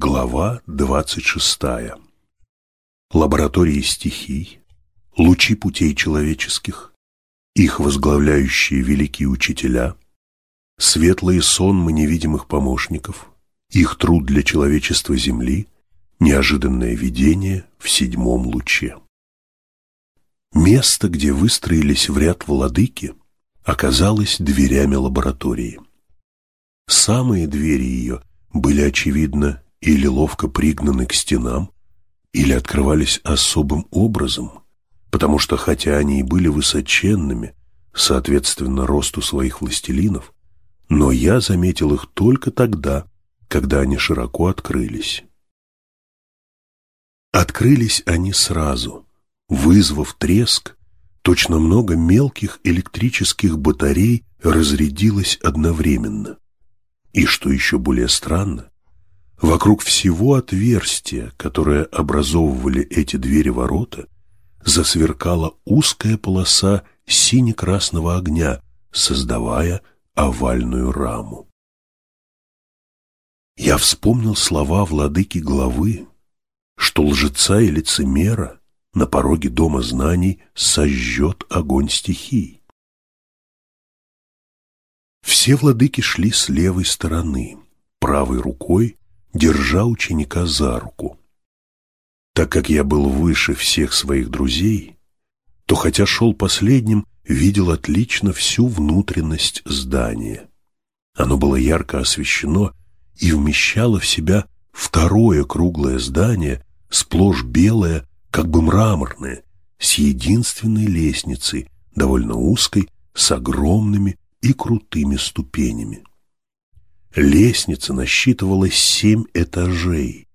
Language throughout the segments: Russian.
Глава 26. Лаборатории стихий, лучи путей человеческих, их возглавляющие великие учителя, светлые сонмы невидимых помощников, их труд для человечества Земли, неожиданное видение в седьмом луче. Место, где выстроились в ряд владыки, оказалось дверями лаборатории. Самые двери ее были, очевидно, или ловко пригнаны к стенам, или открывались особым образом, потому что хотя они и были высоченными, соответственно росту своих властелинов, но я заметил их только тогда, когда они широко открылись. Открылись они сразу, вызвав треск, точно много мелких электрических батарей разрядилось одновременно. И что еще более странно, Вокруг всего отверстия, которое образовывали эти двери-ворота, засверкала узкая полоса сине-красного огня, создавая овальную раму. Я вспомнил слова владыки главы, что лжеца и лицемера на пороге дома знаний сожжет огонь стихий. Все владыки шли с левой стороны, правой рукой держа ученика за руку. Так как я был выше всех своих друзей, то хотя шел последним, видел отлично всю внутренность здания. Оно было ярко освещено и вмещало в себя второе круглое здание, сплошь белое, как бы мраморное, с единственной лестницей, довольно узкой, с огромными и крутыми ступенями. Лестница насчитывала семь этажей,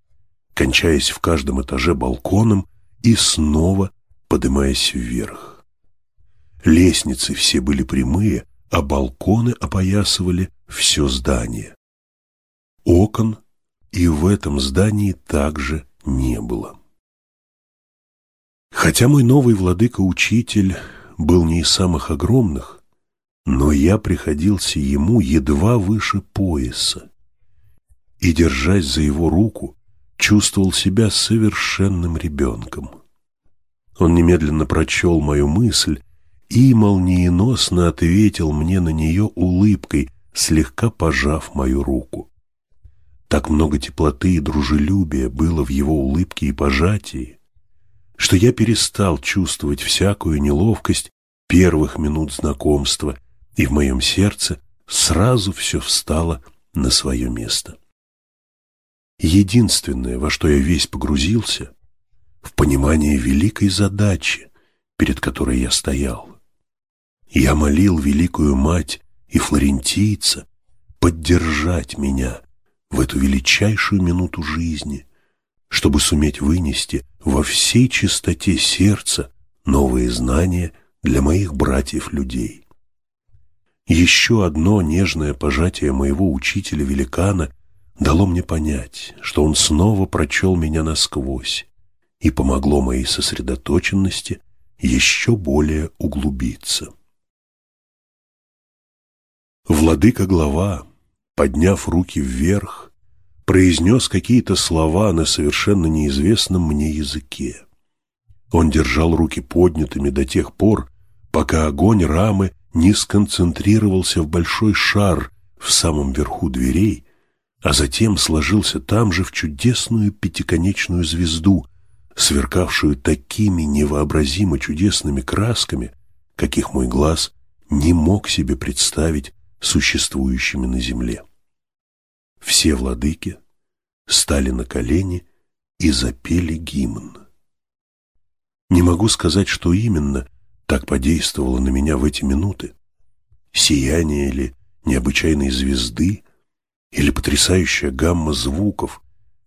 кончаясь в каждом этаже балконом и снова поднимаясь вверх. Лестницы все были прямые, а балконы опоясывали все здание. Окон и в этом здании также не было. Хотя мой новый владыка-учитель был не из самых огромных, но я приходился ему едва выше пояса и, держась за его руку, чувствовал себя совершенным ребенком. Он немедленно прочел мою мысль и молниеносно ответил мне на нее улыбкой, слегка пожав мою руку. Так много теплоты и дружелюбия было в его улыбке и пожатии, что я перестал чувствовать всякую неловкость первых минут знакомства и в моем сердце сразу все встало на свое место. Единственное, во что я весь погрузился, в понимание великой задачи, перед которой я стоял. Я молил великую мать и флорентийца поддержать меня в эту величайшую минуту жизни, чтобы суметь вынести во всей чистоте сердца новые знания для моих братьев-людей. Еще одно нежное пожатие моего учителя-великана дало мне понять, что он снова прочел меня насквозь и помогло моей сосредоточенности еще более углубиться. Владыка-глава, подняв руки вверх, произнес какие-то слова на совершенно неизвестном мне языке. Он держал руки поднятыми до тех пор, пока огонь рамы не сконцентрировался в большой шар в самом верху дверей, а затем сложился там же в чудесную пятиконечную звезду, сверкавшую такими невообразимо чудесными красками, каких мой глаз не мог себе представить существующими на земле. Все владыки стали на колени и запели гимн. Не могу сказать, что именно так подействовало на меня в эти минуты? Сияние ли необычайной звезды или потрясающая гамма звуков,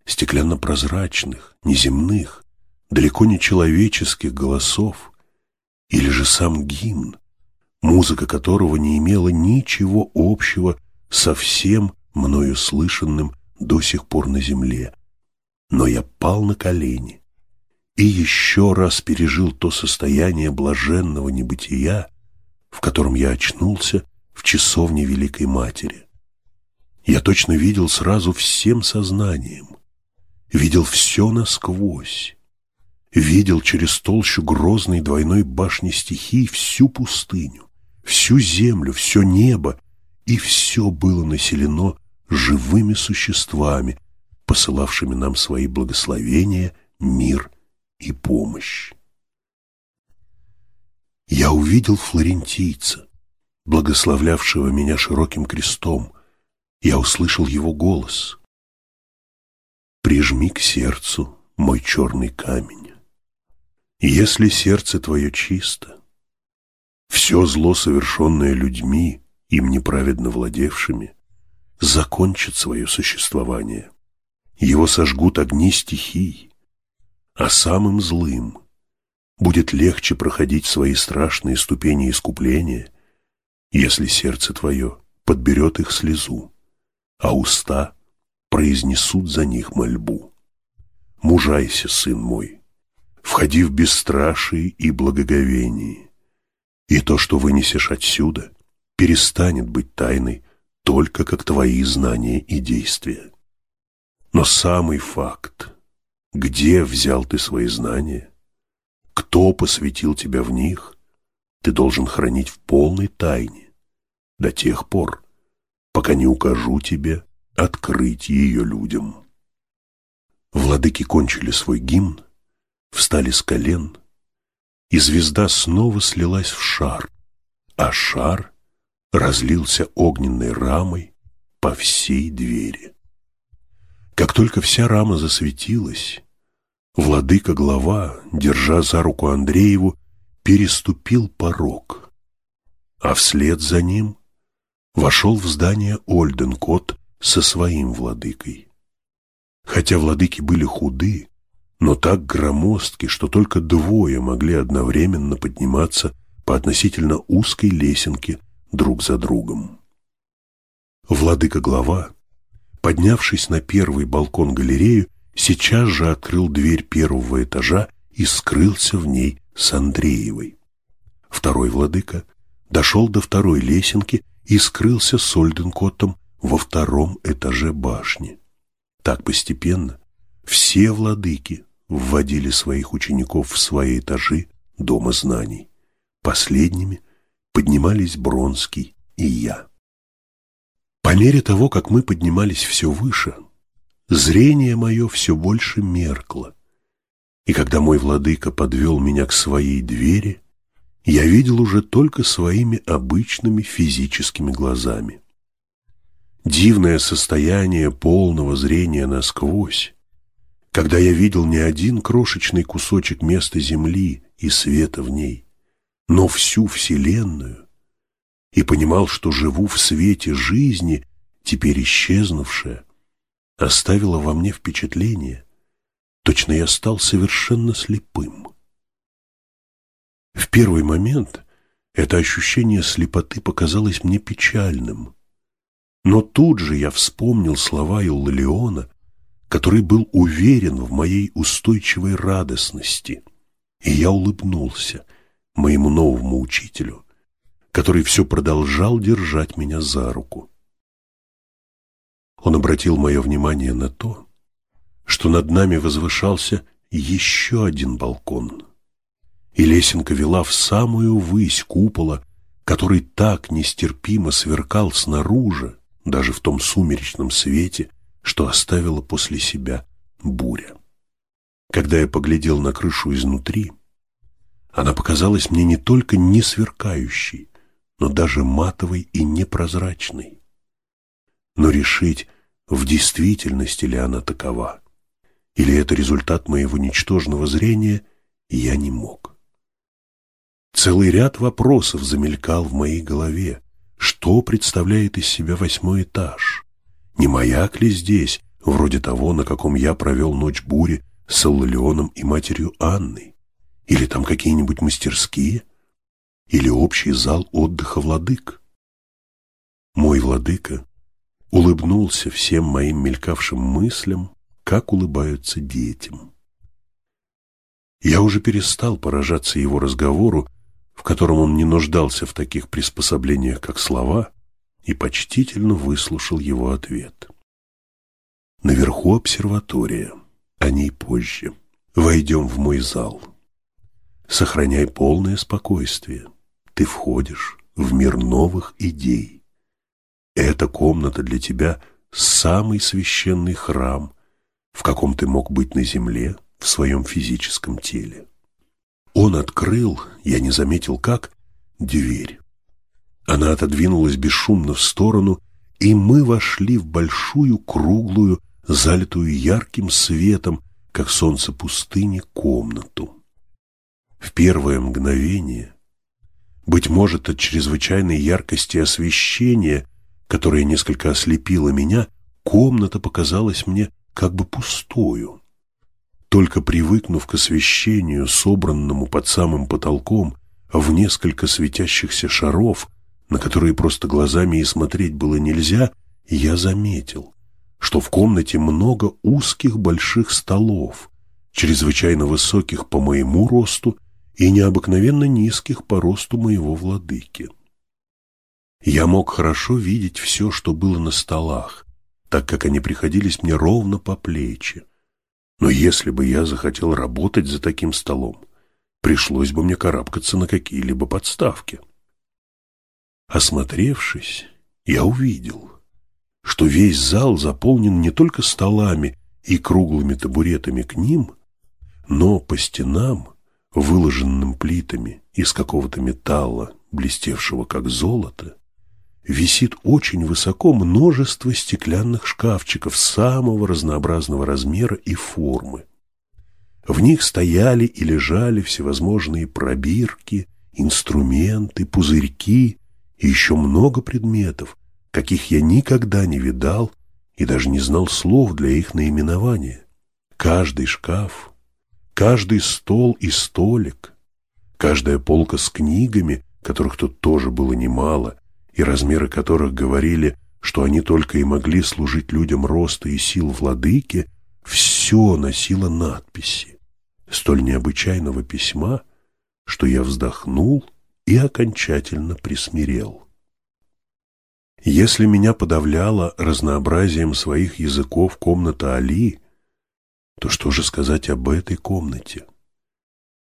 стеклянно-прозрачных, неземных, далеко не человеческих голосов, или же сам гимн, музыка которого не имела ничего общего со всем мною слышанным до сих пор на земле. Но я пал на колени и еще раз пережил то состояние блаженного небытия, в котором я очнулся в часовне Великой Матери. Я точно видел сразу всем сознанием, видел все насквозь, видел через толщу грозной двойной башни стихий всю пустыню, всю землю, все небо, и все было населено живыми существами, посылавшими нам свои благословения, мир и помощь. Я увидел флорентийца, благословлявшего меня широким крестом. Я услышал его голос. «Прижми к сердцу мой черный камень. Если сердце твое чисто, все зло, совершенное людьми, им неправедно владевшими, закончит свое существование. Его сожгут огни стихий, а самым злым будет легче проходить свои страшные ступени искупления, если сердце твое подберет их слезу, а уста произнесут за них мольбу. Мужайся, сын мой, входи в бесстрашие и благоговение, и то, что вынесешь отсюда, перестанет быть тайной только как твои знания и действия. Но самый факт, где взял ты свои знания, кто посвятил тебя в них, ты должен хранить в полной тайне до тех пор, пока не укажу тебе открыть ее людям. Владыки кончили свой гимн, встали с колен, и звезда снова слилась в шар, а шар разлился огненной рамой по всей двери. Как только вся рама засветилась, владыка-глава, держа за руку Андрееву, переступил порог, а вслед за ним вошел в здание Ольденкот со своим владыкой. Хотя владыки были худы, но так громоздки, что только двое могли одновременно подниматься по относительно узкой лесенке друг за другом. Владыка-глава Поднявшись на первый балкон-галерею, сейчас же открыл дверь первого этажа и скрылся в ней с Андреевой. Второй владыка дошел до второй лесенки и скрылся с Ольденкоттом во втором этаже башни. Так постепенно все владыки вводили своих учеников в свои этажи Дома знаний. Последними поднимались Бронский и я. По мере того, как мы поднимались все выше, зрение мое все больше меркло. И когда мой владыка подвел меня к своей двери, я видел уже только своими обычными физическими глазами. Дивное состояние полного зрения насквозь, когда я видел не один крошечный кусочек места Земли и света в ней, но всю Вселенную, и понимал, что живу в свете жизни, теперь исчезнувшая, оставила во мне впечатление, точно я стал совершенно слепым. В первый момент это ощущение слепоты показалось мне печальным, но тут же я вспомнил слова Иллиона, который был уверен в моей устойчивой радостности, и я улыбнулся моему новому учителю который все продолжал держать меня за руку. Он обратил мое внимание на то, что над нами возвышался еще один балкон, и лесенка вела в самую высь купола, который так нестерпимо сверкал снаружи, даже в том сумеречном свете, что оставила после себя буря. Когда я поглядел на крышу изнутри, она показалась мне не только не сверкающей, но даже матовой и непрозрачной. Но решить, в действительности ли она такова, или это результат моего ничтожного зрения, я не мог. Целый ряд вопросов замелькал в моей голове. Что представляет из себя восьмой этаж? Не маяк ли здесь, вроде того, на каком я провел ночь бури с Аллионом и матерью Анной? Или там какие-нибудь мастерские? или общий зал отдыха владык. Мой владыка улыбнулся всем моим мелькавшим мыслям, как улыбаются детям. Я уже перестал поражаться его разговору, в котором он не нуждался в таких приспособлениях, как слова, и почтительно выслушал его ответ. Наверху обсерватория. о ней позже. Войдем в мой зал. Сохраняй полное спокойствие. Ты входишь в мир новых идей. Эта комната для тебя самый священный храм, в каком ты мог быть на земле в своем физическом теле. Он открыл, я не заметил как, дверь. Она отодвинулась бесшумно в сторону, и мы вошли в большую, круглую, залитую ярким светом, как солнце пустыни, комнату. В первое мгновение, быть может, от чрезвычайной яркости освещения, которое несколько ослепило меня, комната показалась мне как бы пустою. Только привыкнув к освещению, собранному под самым потолком, в несколько светящихся шаров, на которые просто глазами и смотреть было нельзя, я заметил, что в комнате много узких больших столов, чрезвычайно высоких по моему росту и необыкновенно низких по росту моего владыки. Я мог хорошо видеть все, что было на столах, так как они приходились мне ровно по плечи. Но если бы я захотел работать за таким столом, пришлось бы мне карабкаться на какие-либо подставки. Осмотревшись, я увидел, что весь зал заполнен не только столами и круглыми табуретами к ним, но по стенам, выложенным плитами из какого-то металла, блестевшего как золото, висит очень высоко множество стеклянных шкафчиков самого разнообразного размера и формы. В них стояли и лежали всевозможные пробирки, инструменты, пузырьки и еще много предметов, каких я никогда не видал и даже не знал слов для их наименования. Каждый шкаф, каждый стол и столик, каждая полка с книгами, которых тут тоже было немало, и размеры которых говорили, что они только и могли служить людям роста и сил владыки, все носило надписи, столь необычайного письма, что я вздохнул и окончательно присмирел. Если меня подавляло разнообразием своих языков комната Али, то что же сказать об этой комнате?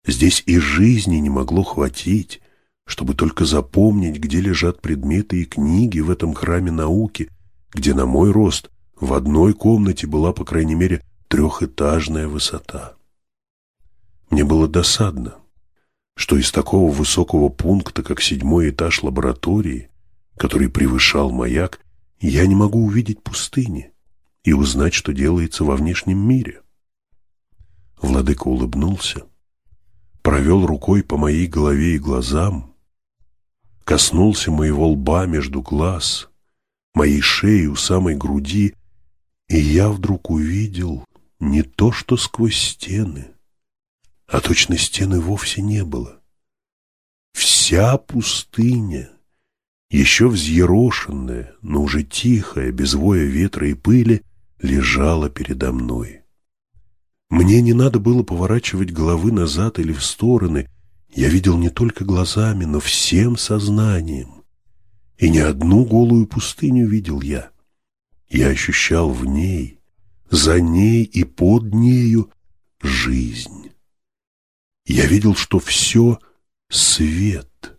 Здесь и жизни не могло хватить, чтобы только запомнить, где лежат предметы и книги в этом храме науки, где на мой рост в одной комнате была, по крайней мере, трехэтажная высота. Мне было досадно, что из такого высокого пункта, как седьмой этаж лаборатории, который превышал маяк, я не могу увидеть пустыни и узнать, что делается во внешнем мире. Владыка улыбнулся, провел рукой по моей голове и глазам, коснулся моего лба между глаз, моей шеи у самой груди, и я вдруг увидел не то, что сквозь стены, а точно стены вовсе не было. Вся пустыня, еще взъерошенная, но уже тихая, без воя ветра и пыли, лежала передо мной. Мне не надо было поворачивать головы назад или в стороны, я видел не только глазами, но всем сознанием. И не одну голую пустыню видел я. Я ощущал в ней, за ней и под нею жизнь. Я видел, что все — свет.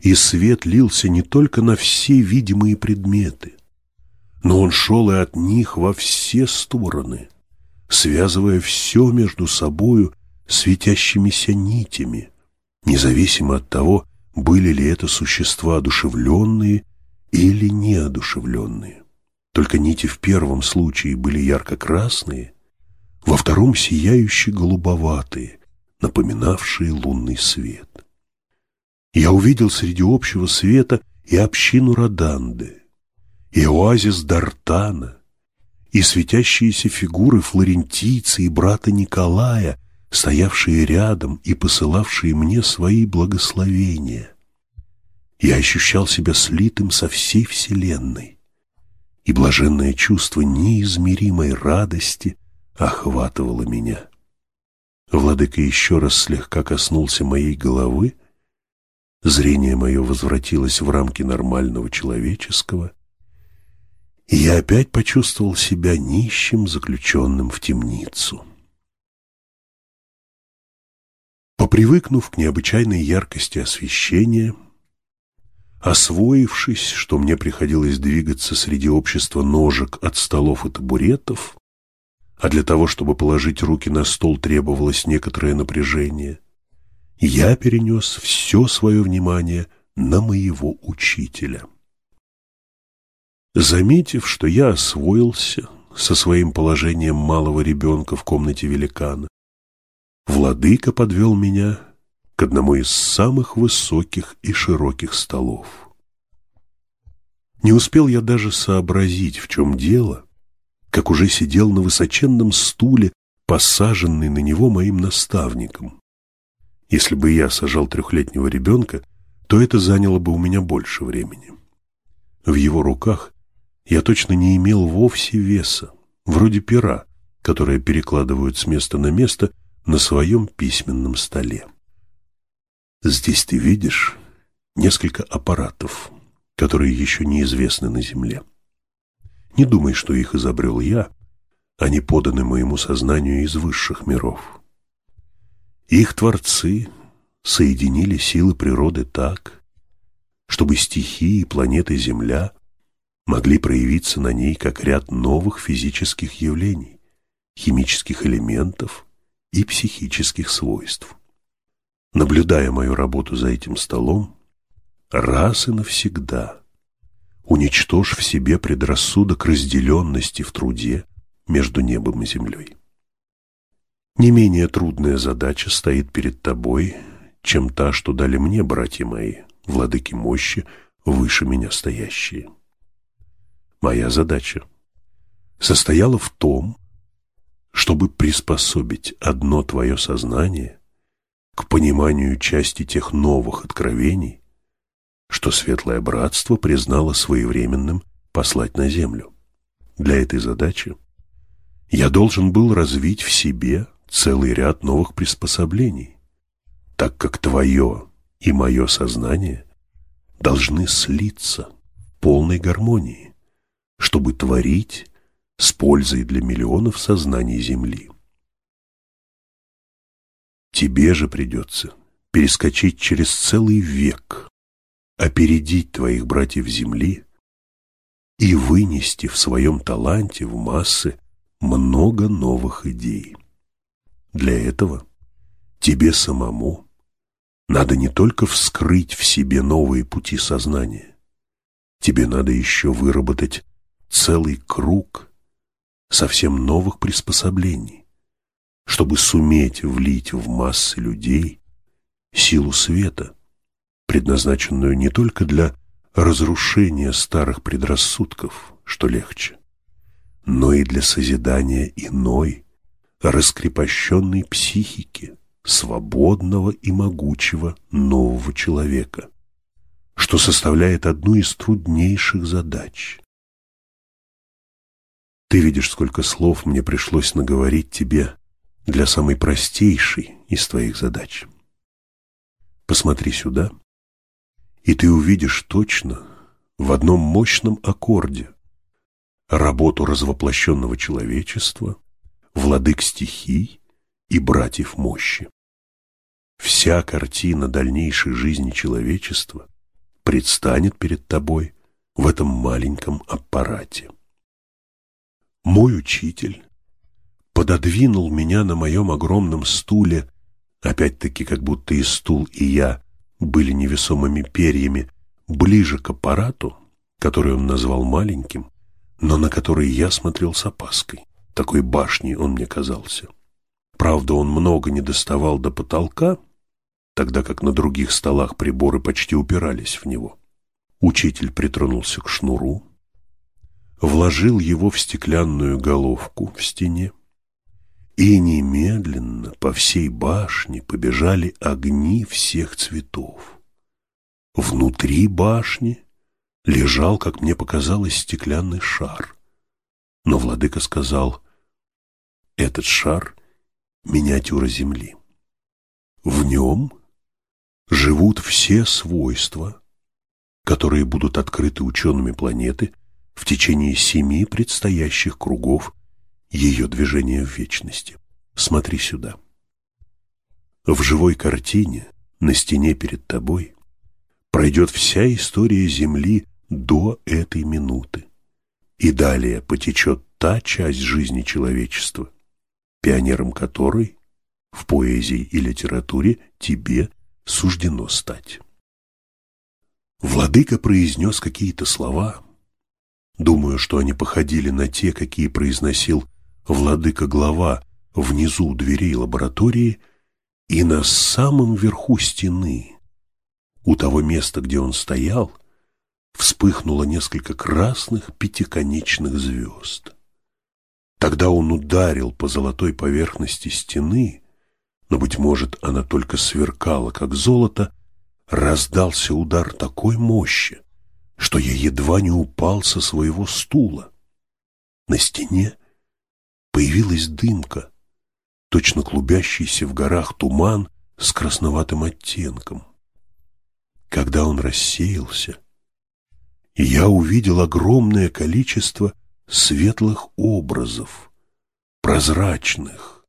И свет лился не только на все видимые предметы, но он шел и от них во все стороны, связывая все между собою светящимися нитями — независимо от того, были ли это существа одушевленные или неодушевленные. Только нити в первом случае были ярко-красные, во втором сияющие голубоватые, напоминавшие лунный свет. Я увидел среди общего света и общину Роданды, и оазис Дартана, и светящиеся фигуры флорентийца и брата Николая, стоявшие рядом и посылавшие мне свои благословения. Я ощущал себя слитым со всей вселенной, и блаженное чувство неизмеримой радости охватывало меня. Владыка еще раз слегка коснулся моей головы, зрение мое возвратилось в рамки нормального человеческого, И я опять почувствовал себя нищим, заключенным в темницу. Попривыкнув к необычайной яркости освещения, освоившись, что мне приходилось двигаться среди общества ножек от столов и табуретов, а для того, чтобы положить руки на стол, требовалось некоторое напряжение, я перенес все свое внимание на моего учителя. Заметив, что я освоился со своим положением малого ребенка в комнате великана, владыка подвел меня к одному из самых высоких и широких столов. Не успел я даже сообразить, в чем дело, как уже сидел на высоченном стуле, посаженный на него моим наставником. Если бы я сажал трехлетнего ребенка, то это заняло бы у меня больше времени. В его руках я точно не имел вовсе веса, вроде пера, которое перекладывают с места на место на своем письменном столе. Здесь ты видишь несколько аппаратов, которые еще неизвестны на Земле. Не думай, что их изобрел я, они поданы моему сознанию из высших миров. Их творцы соединили силы природы так, чтобы стихии планеты Земля могли проявиться на ней как ряд новых физических явлений, химических элементов и психических свойств. Наблюдая мою работу за этим столом, раз и навсегда уничтожь в себе предрассудок разделенности в труде между небом и землей. Не менее трудная задача стоит перед тобой, чем та, что дали мне братья мои, владыки мощи, выше меня стоящие. Моя задача состояла в том, чтобы приспособить одно твое сознание к пониманию части тех новых откровений, что Светлое Братство признало своевременным послать на землю. Для этой задачи я должен был развить в себе целый ряд новых приспособлений, так как твое и мое сознание должны слиться в полной гармонии, чтобы творить с пользой для миллионов сознаний Земли. Тебе же придется перескочить через целый век опередить твоих братьев земли и вынести в своем таланте в массы много новых идей. Для этого тебе самому надо не только вскрыть в себе новые пути сознания, тебе надо еще выработать целый круг совсем новых приспособлений, чтобы суметь влить в массы людей силу света, предназначенную не только для разрушения старых предрассудков, что легче, но и для созидания иной, раскрепощенной психики, свободного и могучего нового человека, что составляет одну из труднейших задач. Ты видишь, сколько слов мне пришлось наговорить тебе для самой простейшей из твоих задач. Посмотри сюда и ты увидишь точно в одном мощном аккорде работу развоплощенного человечества, владык стихий и братьев мощи. Вся картина дальнейшей жизни человечества предстанет перед тобой в этом маленьком аппарате. Мой учитель пододвинул меня на моем огромном стуле, опять-таки как будто и стул, и я были невесомыми перьями ближе к аппарату, который он назвал маленьким, но на который я смотрел с опаской. Такой башней он мне казался. Правда, он много не доставал до потолка, тогда как на других столах приборы почти упирались в него. Учитель притронулся к шнуру, вложил его в стеклянную головку в стене, и немедленно по всей башне побежали огни всех цветов. Внутри башни лежал, как мне показалось, стеклянный шар. Но владыка сказал, этот шар — миниатюра Земли. В нем живут все свойства, которые будут открыты учеными планеты в течение семи предстоящих кругов ее движения в вечности. Смотри сюда. В живой картине на стене перед тобой пройдет вся история Земли до этой минуты. И далее потечет та часть жизни человечества, пионером которой в поэзии и литературе тебе суждено стать. Владыка произнес какие-то слова, думаю, что они походили на те, какие произносил владыка-глава внизу дверей лаборатории и на самом верху стены, у того места, где он стоял, вспыхнуло несколько красных пятиконечных звезд. Тогда он ударил по золотой поверхности стены, но, быть может, она только сверкала, как золото, раздался удар такой мощи, что я едва не упал со своего стула. На стене появилась дымка, точно клубящийся в горах туман с красноватым оттенком. Когда он рассеялся, я увидел огромное количество светлых образов, прозрачных,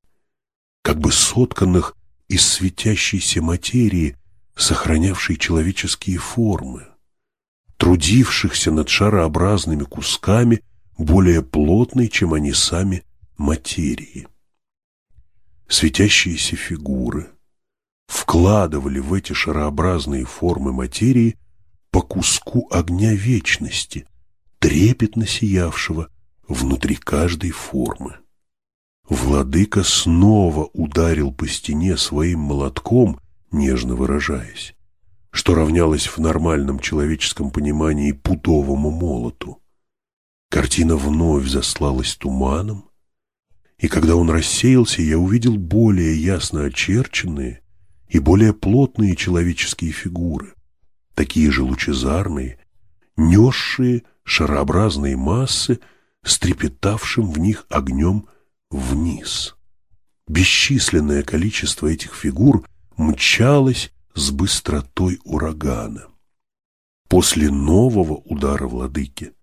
как бы сотканных из светящейся материи, сохранявшей человеческие формы, трудившихся над шарообразными кусками, более плотной, чем они сами, материи. Светящиеся фигуры вкладывали в эти шарообразные формы материи по куску огня вечности, трепетно сиявшего внутри каждой формы. Владыка снова ударил по стене своим молотком, нежно выражаясь, что равнялось в нормальном человеческом понимании пудовому молоту. Картина вновь заслалась туманом, и когда он рассеялся, я увидел более ясно очерченные и более плотные человеческие фигуры, такие же лучезарные, несшие шарообразные массы с в них огнем вниз. Бесчисленное количество этих фигур мчалось с быстротой урагана. После нового удара владыки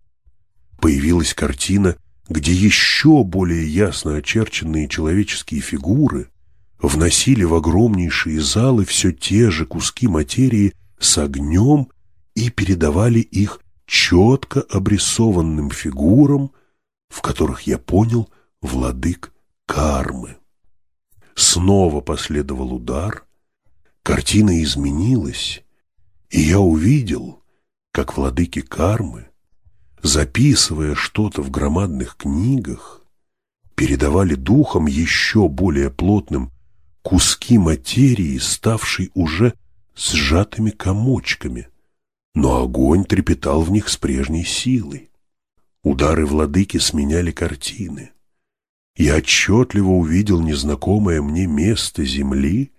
появилась картина, где еще более ясно очерченные человеческие фигуры вносили в огромнейшие залы все те же куски материи с огнем и передавали их четко обрисованным фигурам, в которых я понял владык кармы. Снова последовал удар, картина изменилась, и я увидел, как владыки кармы, записывая что-то в громадных книгах, передавали духом еще более плотным куски материи, ставшей уже сжатыми комочками, но огонь трепетал в них с прежней силой. Удары владыки сменяли картины. Я отчетливо увидел незнакомое мне место земли,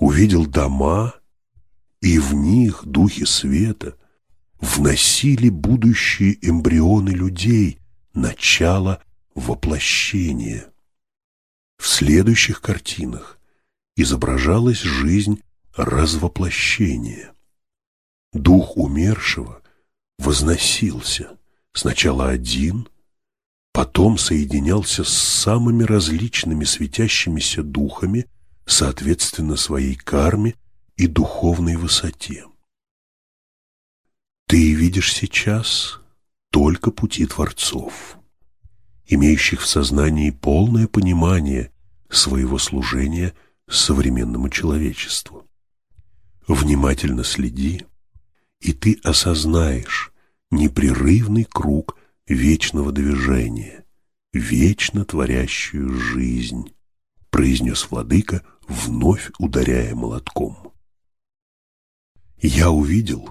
увидел дома, и в них духи света вносили будущие эмбрионы людей, начало воплощения. В следующих картинах изображалась жизнь развоплощения. Дух умершего возносился, сначала один, потом соединялся с самыми различными светящимися духами, соответственно своей карме и духовной высоте. Ты видишь сейчас только пути Творцов, имеющих в сознании полное понимание своего служения современному человечеству. Внимательно следи, и ты осознаешь непрерывный круг вечного движения, вечно творящую жизнь, произнес владыка, вновь ударяя молотком. Я увидел,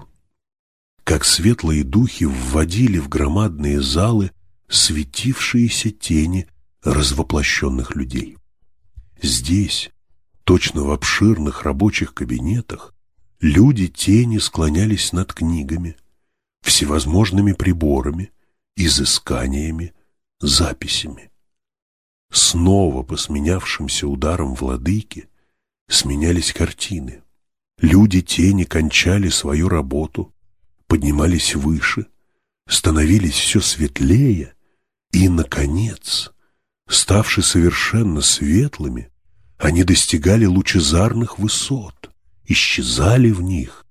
как светлые духи вводили в громадные залы светившиеся тени развоплощенных людей. Здесь, точно в обширных рабочих кабинетах, люди-тени склонялись над книгами, всевозможными приборами, изысканиями, записями. Снова по сменявшимся ударам владыки сменялись картины. Люди-тени кончали свою работу, поднимались выше, становились все светлее, и, наконец, ставши совершенно светлыми, они достигали лучезарных высот, исчезали в них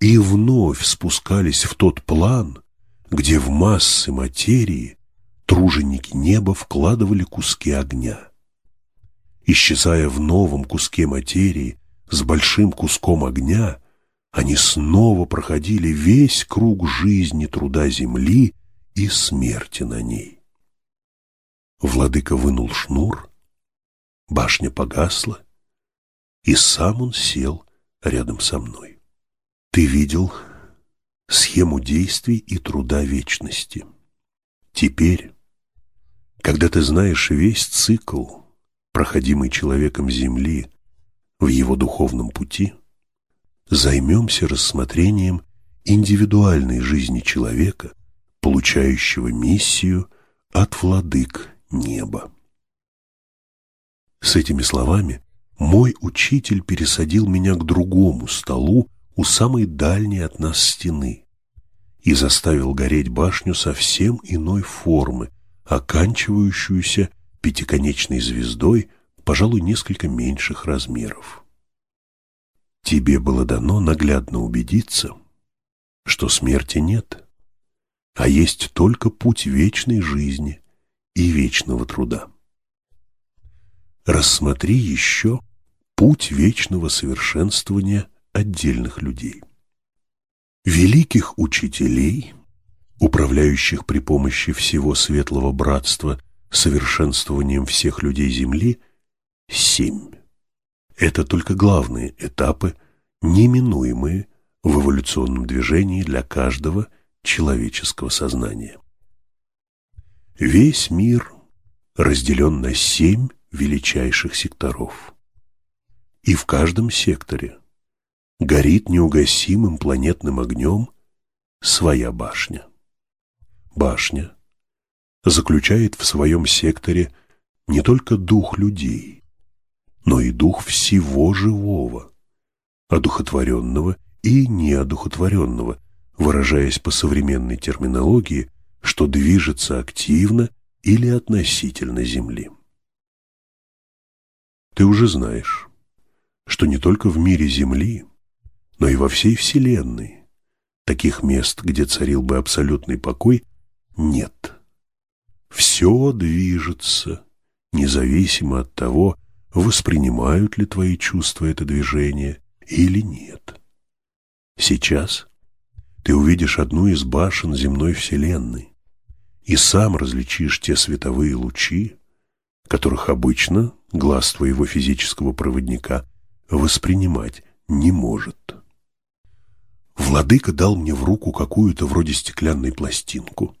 и вновь спускались в тот план, где в массы материи труженики неба вкладывали куски огня. Исчезая в новом куске материи с большим куском огня, они снова проходили весь круг жизни труда земли и смерти на ней. Владыка вынул шнур, башня погасла, и сам он сел рядом со мной. Ты видел схему действий и труда вечности. Теперь, когда ты знаешь весь цикл, проходимый человеком Земли в его духовном пути, займемся рассмотрением индивидуальной жизни человека, получающего миссию от владык неба. С этими словами мой учитель пересадил меня к другому столу у самой дальней от нас стены и заставил гореть башню совсем иной формы, оканчивающуюся пятиконечной звездой, пожалуй, несколько меньших размеров. Тебе было дано наглядно убедиться, что смерти нет, а есть только путь вечной жизни и вечного труда. Рассмотри еще путь вечного совершенствования отдельных людей. Великих учителей, управляющих при помощи всего светлого братства совершенствованием всех людей Земли, семь. Это только главные этапы, неминуемые в эволюционном движении для каждого человеческого сознания. Весь мир разделен на семь величайших секторов. И в каждом секторе горит неугасимым планетным огнем своя башня. Башня заключает в своем секторе не только дух людей, но и дух всего живого, одухотворенного и неодухотворенного, выражаясь по современной терминологии, что движется активно или относительно Земли. Ты уже знаешь, что не только в мире Земли, но и во всей Вселенной таких мест, где царил бы абсолютный покой, нет. Все движется, независимо от того, воспринимают ли твои чувства это движение или нет. Сейчас ты увидишь одну из башен земной Вселенной и сам различишь те световые лучи, которых обычно глаз твоего физического проводника воспринимать не может. Владыка дал мне в руку какую-то вроде стеклянной пластинку,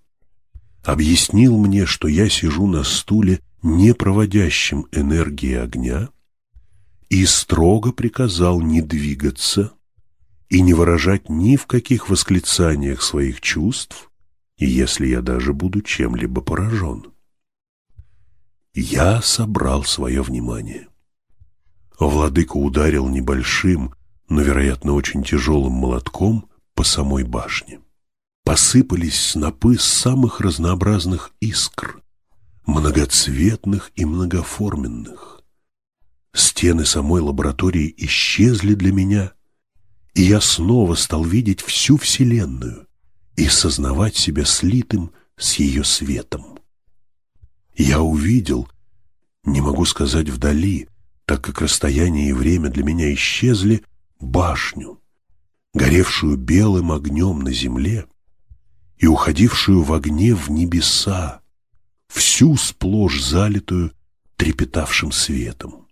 объяснил мне, что я сижу на стуле, не проводящем энергии огня, и строго приказал не двигаться и не выражать ни в каких восклицаниях своих чувств, если я даже буду чем-либо поражен. Я собрал свое внимание. Владыка ударил небольшим, но, вероятно, очень тяжелым молотком по самой башне. Посыпались снопы самых разнообразных искр, многоцветных и многоформенных. Стены самой лаборатории исчезли для меня, и я снова стал видеть всю Вселенную и сознавать себя слитым с ее светом. Я увидел, не могу сказать вдали, так как расстояние и время для меня исчезли, башню, горевшую белым огнем на земле и уходившую в огне в небеса, всю сплошь залитую трепетавшим светом.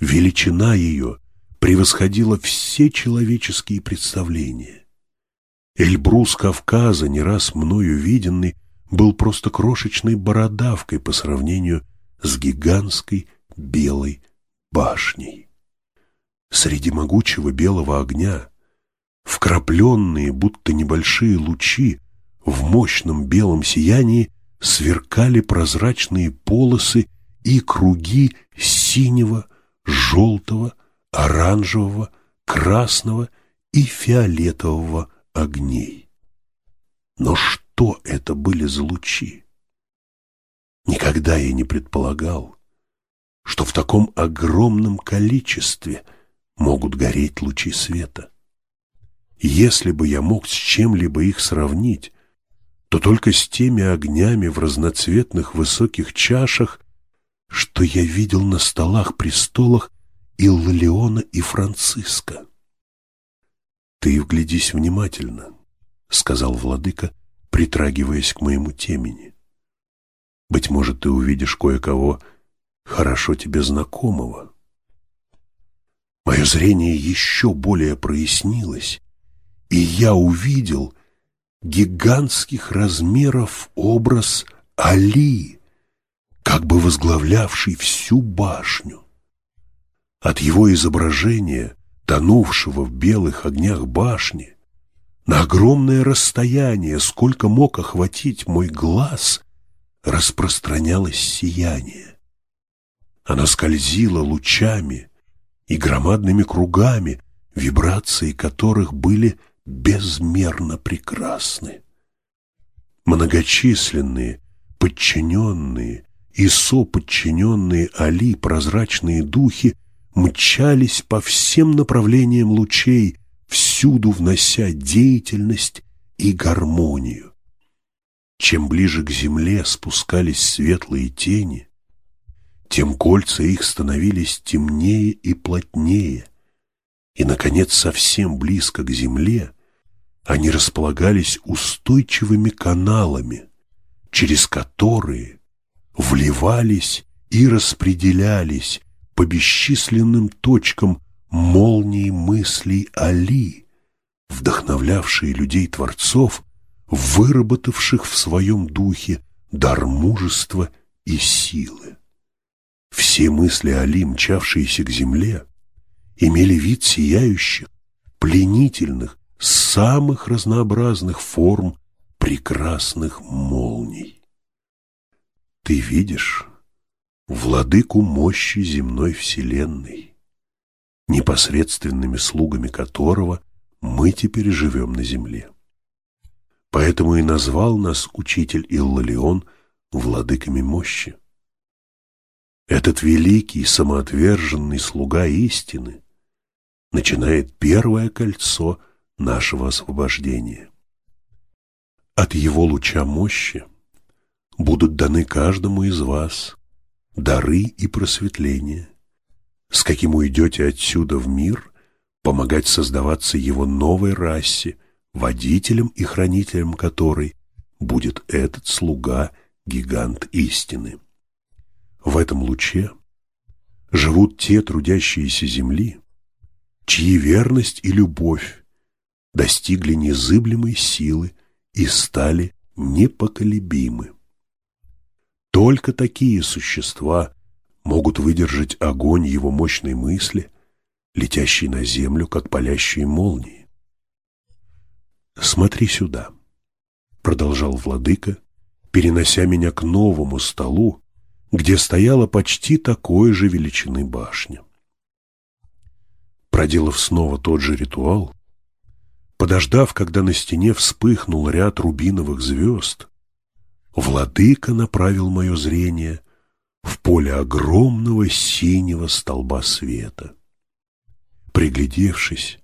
Величина ее превосходила все человеческие представления. Эльбрус Кавказа, не раз мною виденный, был просто крошечной бородавкой по сравнению с гигантской белой башней. Среди могучего белого огня, вкрапленные, будто небольшие лучи, в мощном белом сиянии сверкали прозрачные полосы и круги синего, желтого, оранжевого, красного и фиолетового огней. Но что? это были за лучи. Никогда я не предполагал, что в таком огромном количестве могут гореть лучи света. Если бы я мог с чем-либо их сравнить, то только с теми огнями в разноцветных высоких чашах, что я видел на столах-престолах Иллиона и Франциска. «Ты вглядись внимательно», — сказал владыка, притрагиваясь к моему темени. «Быть может, ты увидишь кое-кого хорошо тебе знакомого». Мое зрение еще более прояснилось, и я увидел гигантских размеров образ Али, как бы возглавлявший всю башню. От его изображения тонувшего в белых огнях башни, на огромное расстояние, сколько мог охватить мой глаз, распространялось сияние. Она скользила лучами и громадными кругами, вибрации которых были безмерно прекрасны. Многочисленные, подчиненные и соподчиненные Али прозрачные духи мчались по всем направлениям лучей, всюду внося деятельность и гармонию. Чем ближе к земле спускались светлые тени, тем кольца их становились темнее и плотнее, и, наконец, совсем близко к земле они располагались устойчивыми каналами, через которые вливались и распределялись по бесчисленным точкам молнии мыслей Али, вдохновлявшие людей-творцов, выработавших в своем духе дар мужества и силы. Все мысли Али, мчавшиеся к земле, имели вид сияющих, пленительных, самых разнообразных форм прекрасных молний. Ты видишь, владыку мощи земной вселенной, непосредственными слугами которого мы теперь живем на земле. Поэтому и назвал нас учитель Иллалион владыками мощи. Этот великий самоотверженный слуга истины начинает первое кольцо нашего освобождения. От его луча мощи будут даны каждому из вас дары и просветление, с каким уйдете отсюда в мир, помогать создаваться его новой расе, водителем и хранителем которой будет этот слуга, гигант истины. В этом луче живут те трудящиеся земли, чьи верность и любовь достигли незыблемой силы и стали непоколебимы. Только такие существа могут выдержать огонь его мощной мысли, летящей на землю, как палящие молнии. «Смотри сюда», — продолжал владыка, перенося меня к новому столу, где стояла почти такой же величины башня. Проделав снова тот же ритуал, подождав, когда на стене вспыхнул ряд рубиновых звезд, Владыка направил мое зрение в поле огромного синего столба света. Приглядевшись,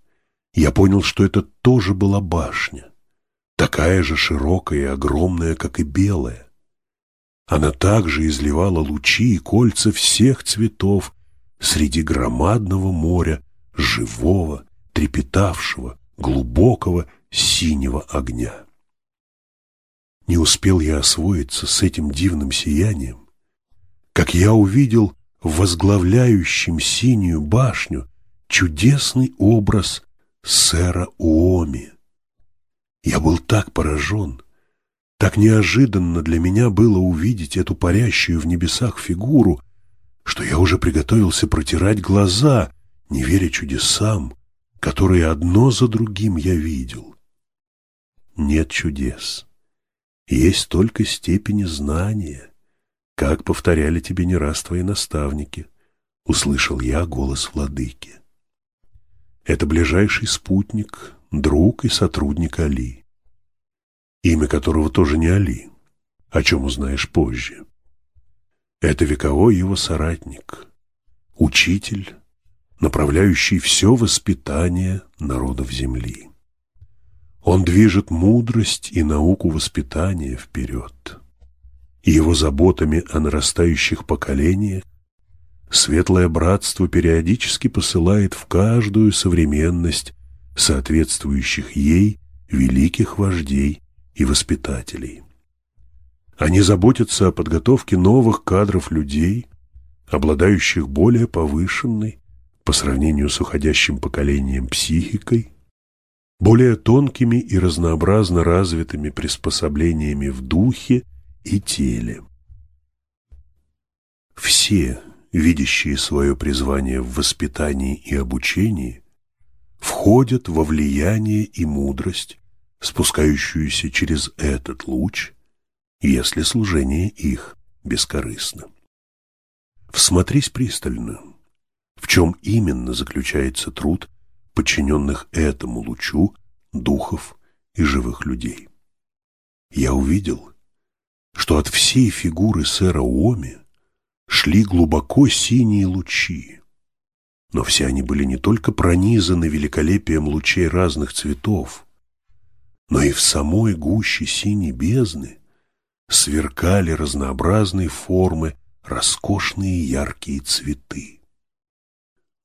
я понял, что это тоже была башня, такая же широкая и огромная, как и белая. Она также изливала лучи и кольца всех цветов среди громадного моря живого, трепетавшего, глубокого синего огня. Не успел я освоиться с этим дивным сиянием, как я увидел в возглавляющем синюю башню чудесный образ сэра Уоми. Я был так поражен, так неожиданно для меня было увидеть эту парящую в небесах фигуру, что я уже приготовился протирать глаза, не веря чудесам, которые одно за другим я видел. Нет чудес есть только степени знания, как повторяли тебе не раз твои наставники, услышал я голос владыки. Это ближайший спутник, друг и сотрудник Али. имя которого тоже не Али, о чем узнаешь позже. Это вековой его соратник, учитель, направляющий все воспитание народов земли. Он движет мудрость и науку воспитания вперед. И его заботами о нарастающих поколениях Светлое Братство периодически посылает в каждую современность соответствующих ей великих вождей и воспитателей. Они заботятся о подготовке новых кадров людей, обладающих более повышенной по сравнению с уходящим поколением психикой, более тонкими и разнообразно развитыми приспособлениями в духе и теле. Все, видящие свое призвание в воспитании и обучении, входят во влияние и мудрость, спускающуюся через этот луч, если служение их бескорыстно. Всмотрись пристально, в чем именно заключается труд подчиненных этому лучу духов и живых людей. Я увидел, что от всей фигуры сэра Уоми шли глубоко синие лучи, но все они были не только пронизаны великолепием лучей разных цветов, но и в самой гуще синей бездны сверкали разнообразные формы роскошные яркие цветы.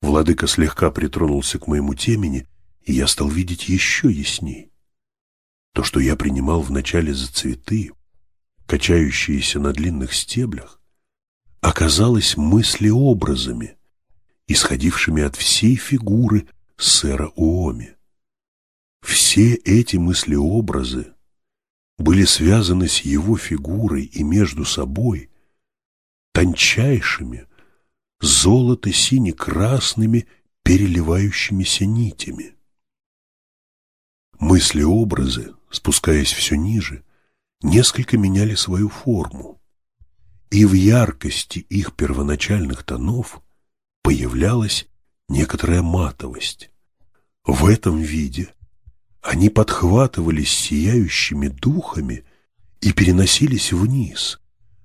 Владыка слегка притронулся к моему темени, и я стал видеть еще ясней. То, что я принимал вначале за цветы, качающиеся на длинных стеблях, оказалось мыслеобразами, исходившими от всей фигуры сэра Уоми. Все эти мыслеобразы были связаны с его фигурой и между собой тончайшими, золото-сине-красными переливающимися нитями. Мысли-образы, спускаясь все ниже, несколько меняли свою форму, и в яркости их первоначальных тонов появлялась некоторая матовость. В этом виде они подхватывались сияющими духами и переносились вниз,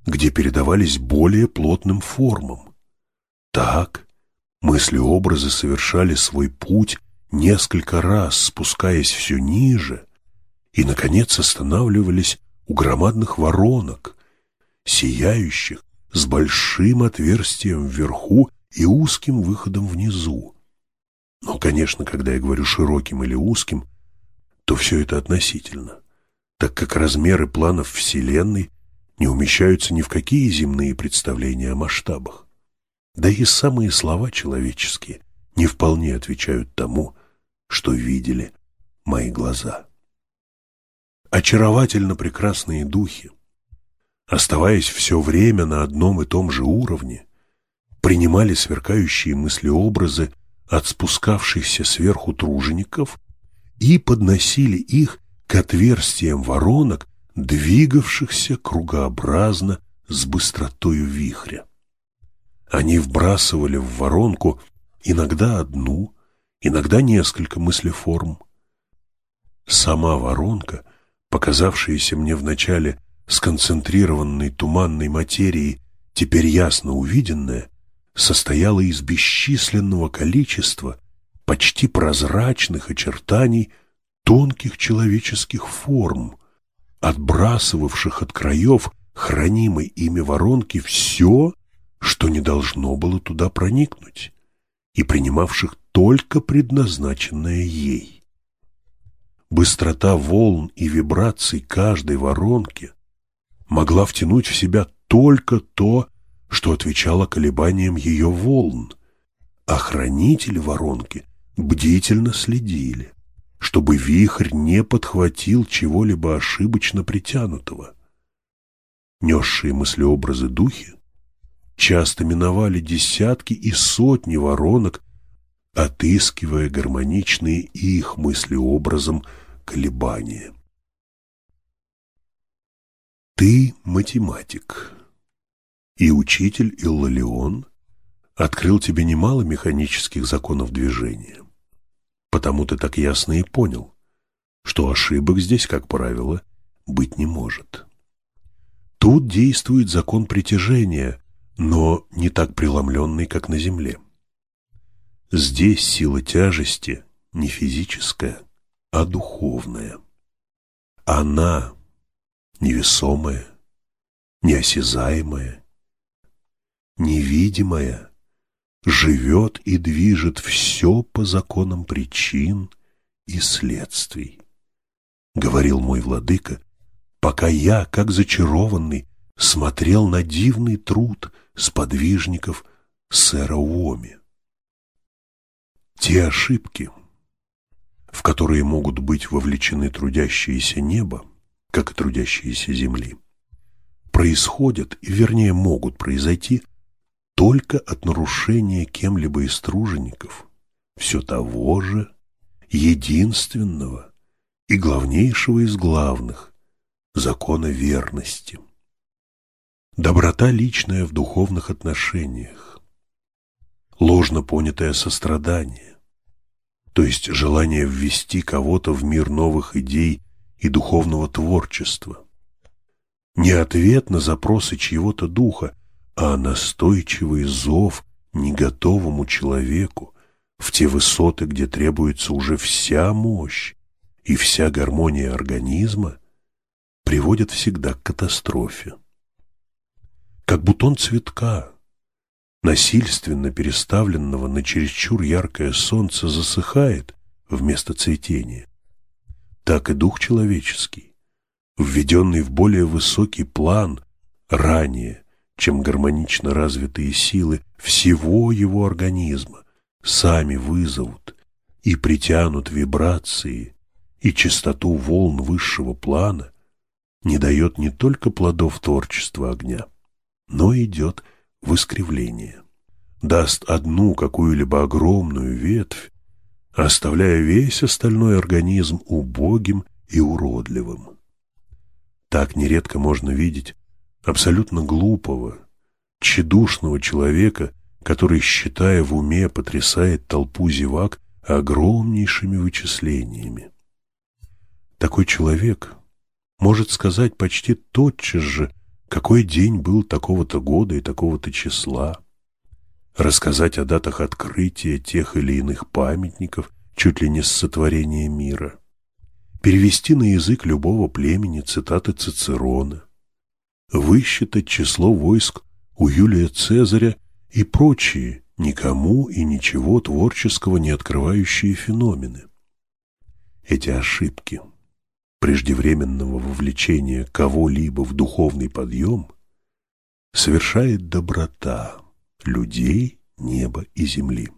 где передавались более плотным формам. Так мысли-образы совершали свой путь несколько раз, спускаясь все ниже, и, наконец, останавливались у громадных воронок, сияющих с большим отверстием вверху и узким выходом внизу. Но, конечно, когда я говорю широким или узким, то все это относительно, так как размеры планов Вселенной не умещаются ни в какие земные представления о масштабах. Да и самые слова человеческие не вполне отвечают тому, что видели мои глаза. Очаровательно прекрасные духи, оставаясь все время на одном и том же уровне, принимали сверкающие мыслеобразы от спускавшихся сверху тружеников и подносили их к отверстиям воронок, двигавшихся кругообразно с быстротою вихря. Они вбрасывали в воронку иногда одну, иногда несколько мыслеформ. Сама воронка, показавшаяся мне вначале сконцентрированной туманной материей, теперь ясно увиденная, состояла из бесчисленного количества почти прозрачных очертаний тонких человеческих форм, отбрасывавших от краев хранимой ими воронки все, что не должно было туда проникнуть, и принимавших только предназначенное ей. Быстрота волн и вибраций каждой воронки могла втянуть в себя только то, что отвечало колебаниям ее волн, а хранители воронки бдительно следили чтобы вихрь не подхватил чего-либо ошибочно притянутого. Несшие мыслеобразы духи часто миновали десятки и сотни воронок, отыскивая гармоничные их мыслеобразом колебания. Ты математик, и учитель Иллалион открыл тебе немало механических законов движения. Потому ты так ясно и понял, что ошибок здесь, как правило, быть не может. Тут действует закон притяжения, но не так преломленный, как на Земле. Здесь сила тяжести не физическая, а духовная. Она невесомая, неосязаемая, невидимая, живет и движет все по законам причин и следствий. Говорил мой владыка, пока я, как зачарованный, смотрел на дивный труд сподвижников сэра Уоми. Те ошибки, в которые могут быть вовлечены трудящиеся неба, как и трудящиеся земли, происходят, и вернее могут произойти, только от нарушения кем-либо из тружеников все того же, единственного и главнейшего из главных – закона верности. Доброта личная в духовных отношениях, ложно понятое сострадание, то есть желание ввести кого-то в мир новых идей и духовного творчества. Не ответ на запросы чьего-то духа, а настойчивый зов неготовому человеку в те высоты, где требуется уже вся мощь и вся гармония организма, приводят всегда к катастрофе. Как бутон цветка, насильственно переставленного на чересчур яркое солнце, засыхает вместо цветения, так и дух человеческий, введенный в более высокий план ранее, чем гармонично развитые силы всего его организма, сами вызовут и притянут вибрации и частоту волн высшего плана, не дает не только плодов творчества огня, но идет в искривление, даст одну какую-либо огромную ветвь, оставляя весь остальной организм убогим и уродливым. Так нередко можно видеть абсолютно глупого, тщедушного человека, который, считая в уме, потрясает толпу зевак огромнейшими вычислениями. Такой человек может сказать почти тотчас же, какой день был такого-то года и такого-то числа, рассказать о датах открытия тех или иных памятников чуть ли не с сотворения мира, перевести на язык любого племени цитаты Цицерона, высчитать число войск у Юлия Цезаря и прочие никому и ничего творческого не открывающие феномены. Эти ошибки преждевременного вовлечения кого-либо в духовный подъем совершает доброта людей, неба и земли.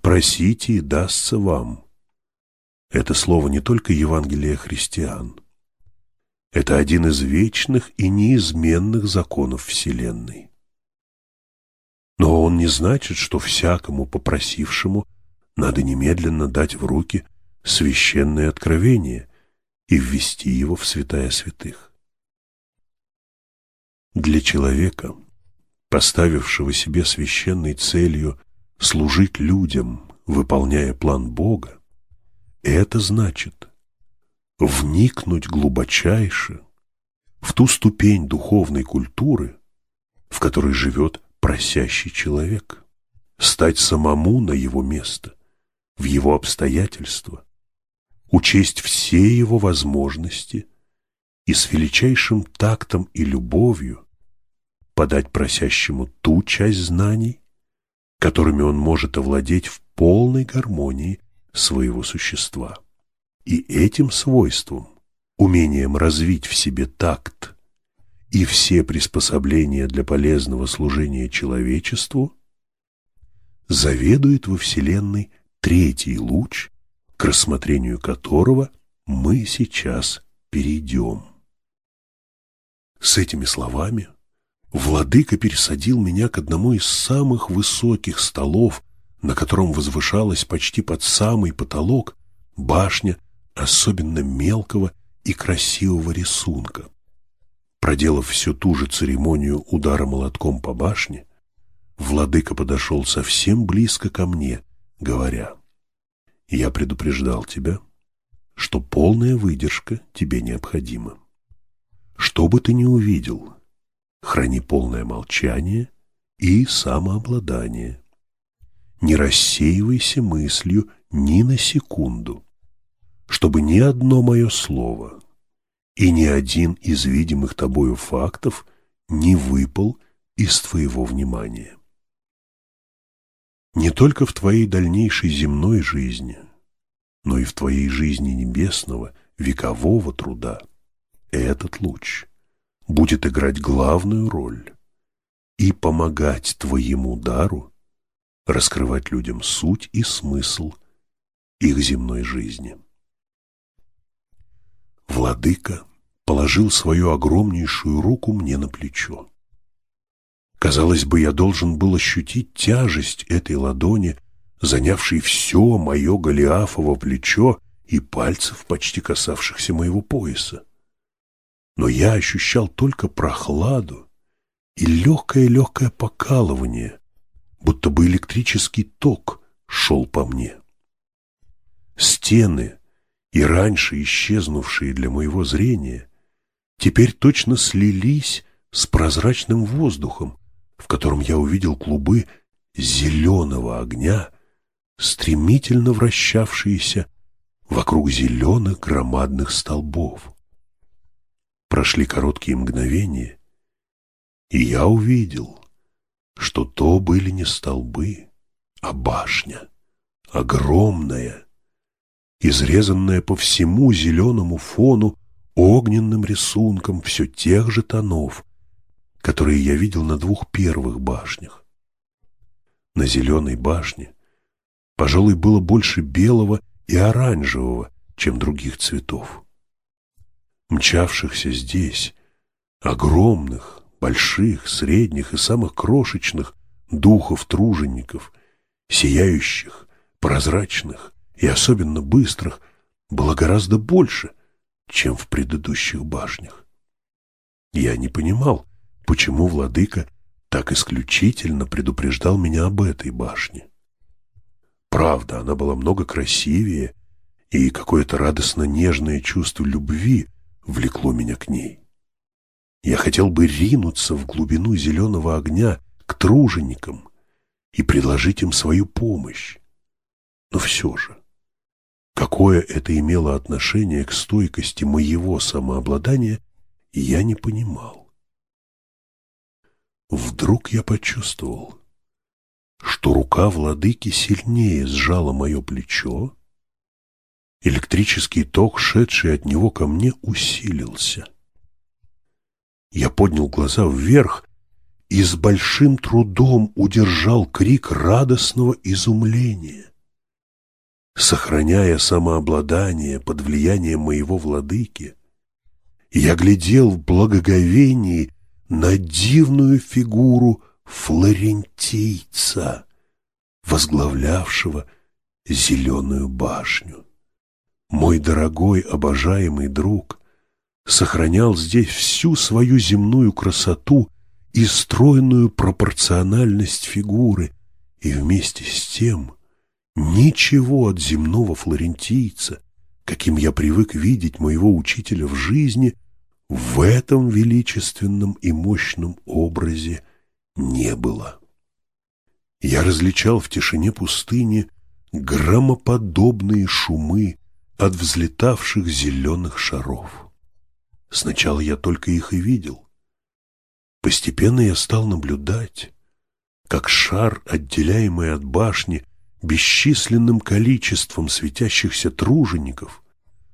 Просите, и дастся вам. Это слово не только Евангелие христиан. Это один из вечных и неизменных законов Вселенной. Но он не значит, что всякому попросившему надо немедленно дать в руки священное откровение и ввести его в святая святых. Для человека, поставившего себе священной целью служить людям, выполняя план Бога, это значит вникнуть глубочайше в ту ступень духовной культуры, в которой живет просящий человек, стать самому на его место, в его обстоятельства, учесть все его возможности и с величайшим тактом и любовью подать просящему ту часть знаний, которыми он может овладеть в полной гармонии своего существа. И этим свойством, умением развить в себе такт и все приспособления для полезного служения человечеству, заведует во Вселенной третий луч, к рассмотрению которого мы сейчас перейдем. С этими словами владыка пересадил меня к одному из самых высоких столов, на котором возвышалась почти под самый потолок башня особенно мелкого и красивого рисунка. Проделав всю ту же церемонию удара молотком по башне, владыка подошел совсем близко ко мне, говоря, «Я предупреждал тебя, что полная выдержка тебе необходима. Что бы ты ни увидел, храни полное молчание и самообладание. Не рассеивайся мыслью ни на секунду, чтобы ни одно мое слово и ни один из видимых тобою фактов не выпал из твоего внимания. Не только в твоей дальнейшей земной жизни, но и в твоей жизни небесного, векового труда этот луч будет играть главную роль и помогать твоему дару раскрывать людям суть и смысл их земной жизни. Владыка положил свою огромнейшую руку мне на плечо. Казалось бы, я должен был ощутить тяжесть этой ладони, занявшей все мое Голиафово плечо и пальцев, почти касавшихся моего пояса. Но я ощущал только прохладу и легкое-легкое покалывание, будто бы электрический ток шел по мне. Стены, и раньше исчезнувшие для моего зрения, теперь точно слились с прозрачным воздухом, в котором я увидел клубы зеленого огня, стремительно вращавшиеся вокруг зеленых громадных столбов. Прошли короткие мгновения, и я увидел, что то были не столбы, а башня, огромная, изрезанная по всему зеленому фону огненным рисунком все тех же тонов, которые я видел на двух первых башнях. На зеленой башне, пожалуй, было больше белого и оранжевого, чем других цветов. Мчавшихся здесь, огромных, больших, средних и самых крошечных духов-тружеников, сияющих, прозрачных и особенно быстрых, было гораздо больше, чем в предыдущих башнях. Я не понимал, почему владыка так исключительно предупреждал меня об этой башне. Правда, она была много красивее, и какое-то радостно нежное чувство любви влекло меня к ней. Я хотел бы ринуться в глубину зеленого огня к труженикам и предложить им свою помощь. Но все же, какое это имело отношение к стойкости моего самообладания, я не понимал. Вдруг я почувствовал, что рука владыки сильнее сжала мое плечо, электрический ток, шедший от него ко мне, усилился. Я поднял глаза вверх и с большим трудом удержал крик радостного изумления. Сохраняя самообладание под влиянием моего владыки, я глядел в благоговении на дивную фигуру флорентийца, возглавлявшего зеленую башню. Мой дорогой, обожаемый друг сохранял здесь всю свою земную красоту и стройную пропорциональность фигуры, и вместе с тем ничего от земного флорентийца, каким я привык видеть моего учителя в жизни, в этом величественном и мощном образе не было. Я различал в тишине пустыни громоподобные шумы от взлетавших зеленых шаров. Сначала я только их и видел. Постепенно я стал наблюдать, как шар, отделяемый от башни бесчисленным количеством светящихся тружеников,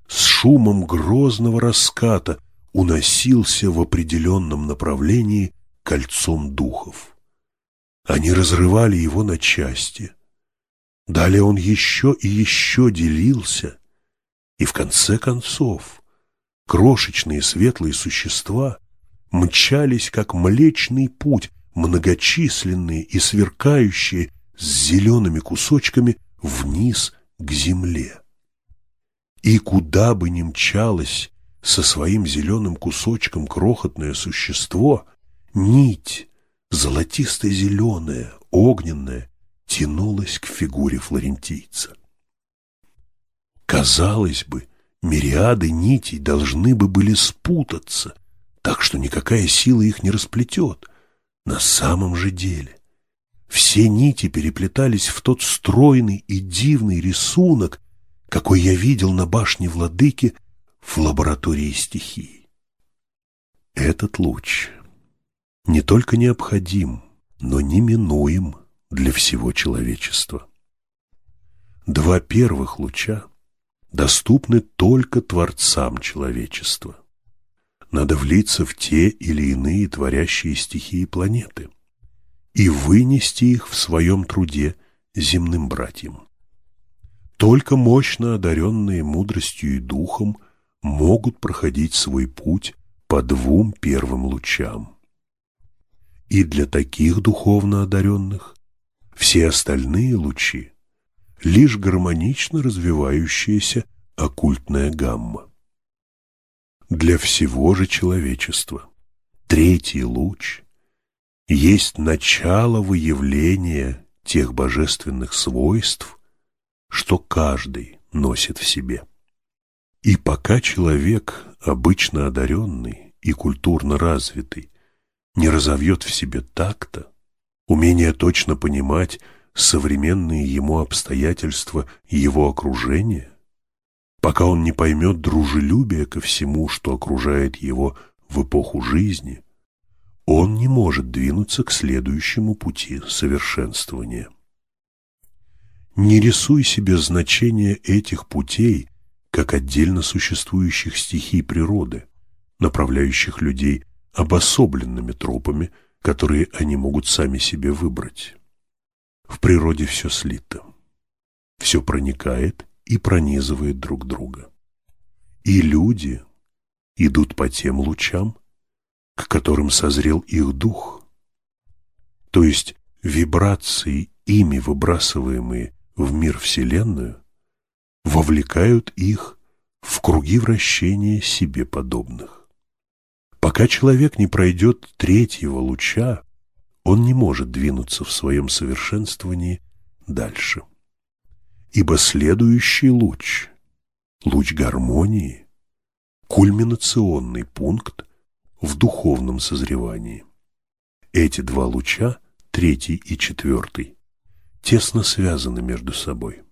с шумом грозного раската уносился в определенном направлении кольцом духов. Они разрывали его на части. Далее он еще и еще делился, и в конце концов крошечные светлые существа мчались, как млечный путь, многочисленные и сверкающие с зелеными кусочками вниз к земле. И куда бы ни мчалось со своим зеленым кусочком крохотное существо, нить, золотисто-зеленая, огненная, тянулась к фигуре флорентийца. Казалось бы, мириады нитей должны бы были спутаться, так что никакая сила их не расплетет. На самом же деле все нити переплетались в тот стройный и дивный рисунок, какой я видел на башне владыки в лаборатории стихий. Этот луч не только необходим, но неминуем для всего человечества. Два первых луча доступны только творцам человечества. Надо влиться в те или иные творящие стихии планеты и вынести их в своем труде земным братьям. Только мощно одаренные мудростью и духом могут проходить свой путь по двум первым лучам. И для таких духовно одаренных все остальные лучи лишь гармонично развивающаяся оккультная гамма. Для всего же человечества третий луч есть начало выявления тех божественных свойств, что каждый носит в себе. И пока человек, обычно одаренный и культурно развитый, не разовьет в себе такта, умение точно понимать, современные ему обстоятельства его окружения, пока он не поймет дружелюбия ко всему, что окружает его в эпоху жизни, он не может двинуться к следующему пути совершенствования. Не рисуй себе значение этих путей как отдельно существующих стихий природы, направляющих людей обособленными тропами, которые они могут сами себе выбрать. В природе все слито. Все проникает и пронизывает друг друга. И люди идут по тем лучам, к которым созрел их дух. То есть вибрации, ими выбрасываемые в мир Вселенную, вовлекают их в круги вращения себе подобных. Пока человек не пройдет третьего луча, он не может двинуться в своем совершенствовании дальше. Ибо следующий луч, луч гармонии, кульминационный пункт в духовном созревании. Эти два луча, третий и четвертый, тесно связаны между собой.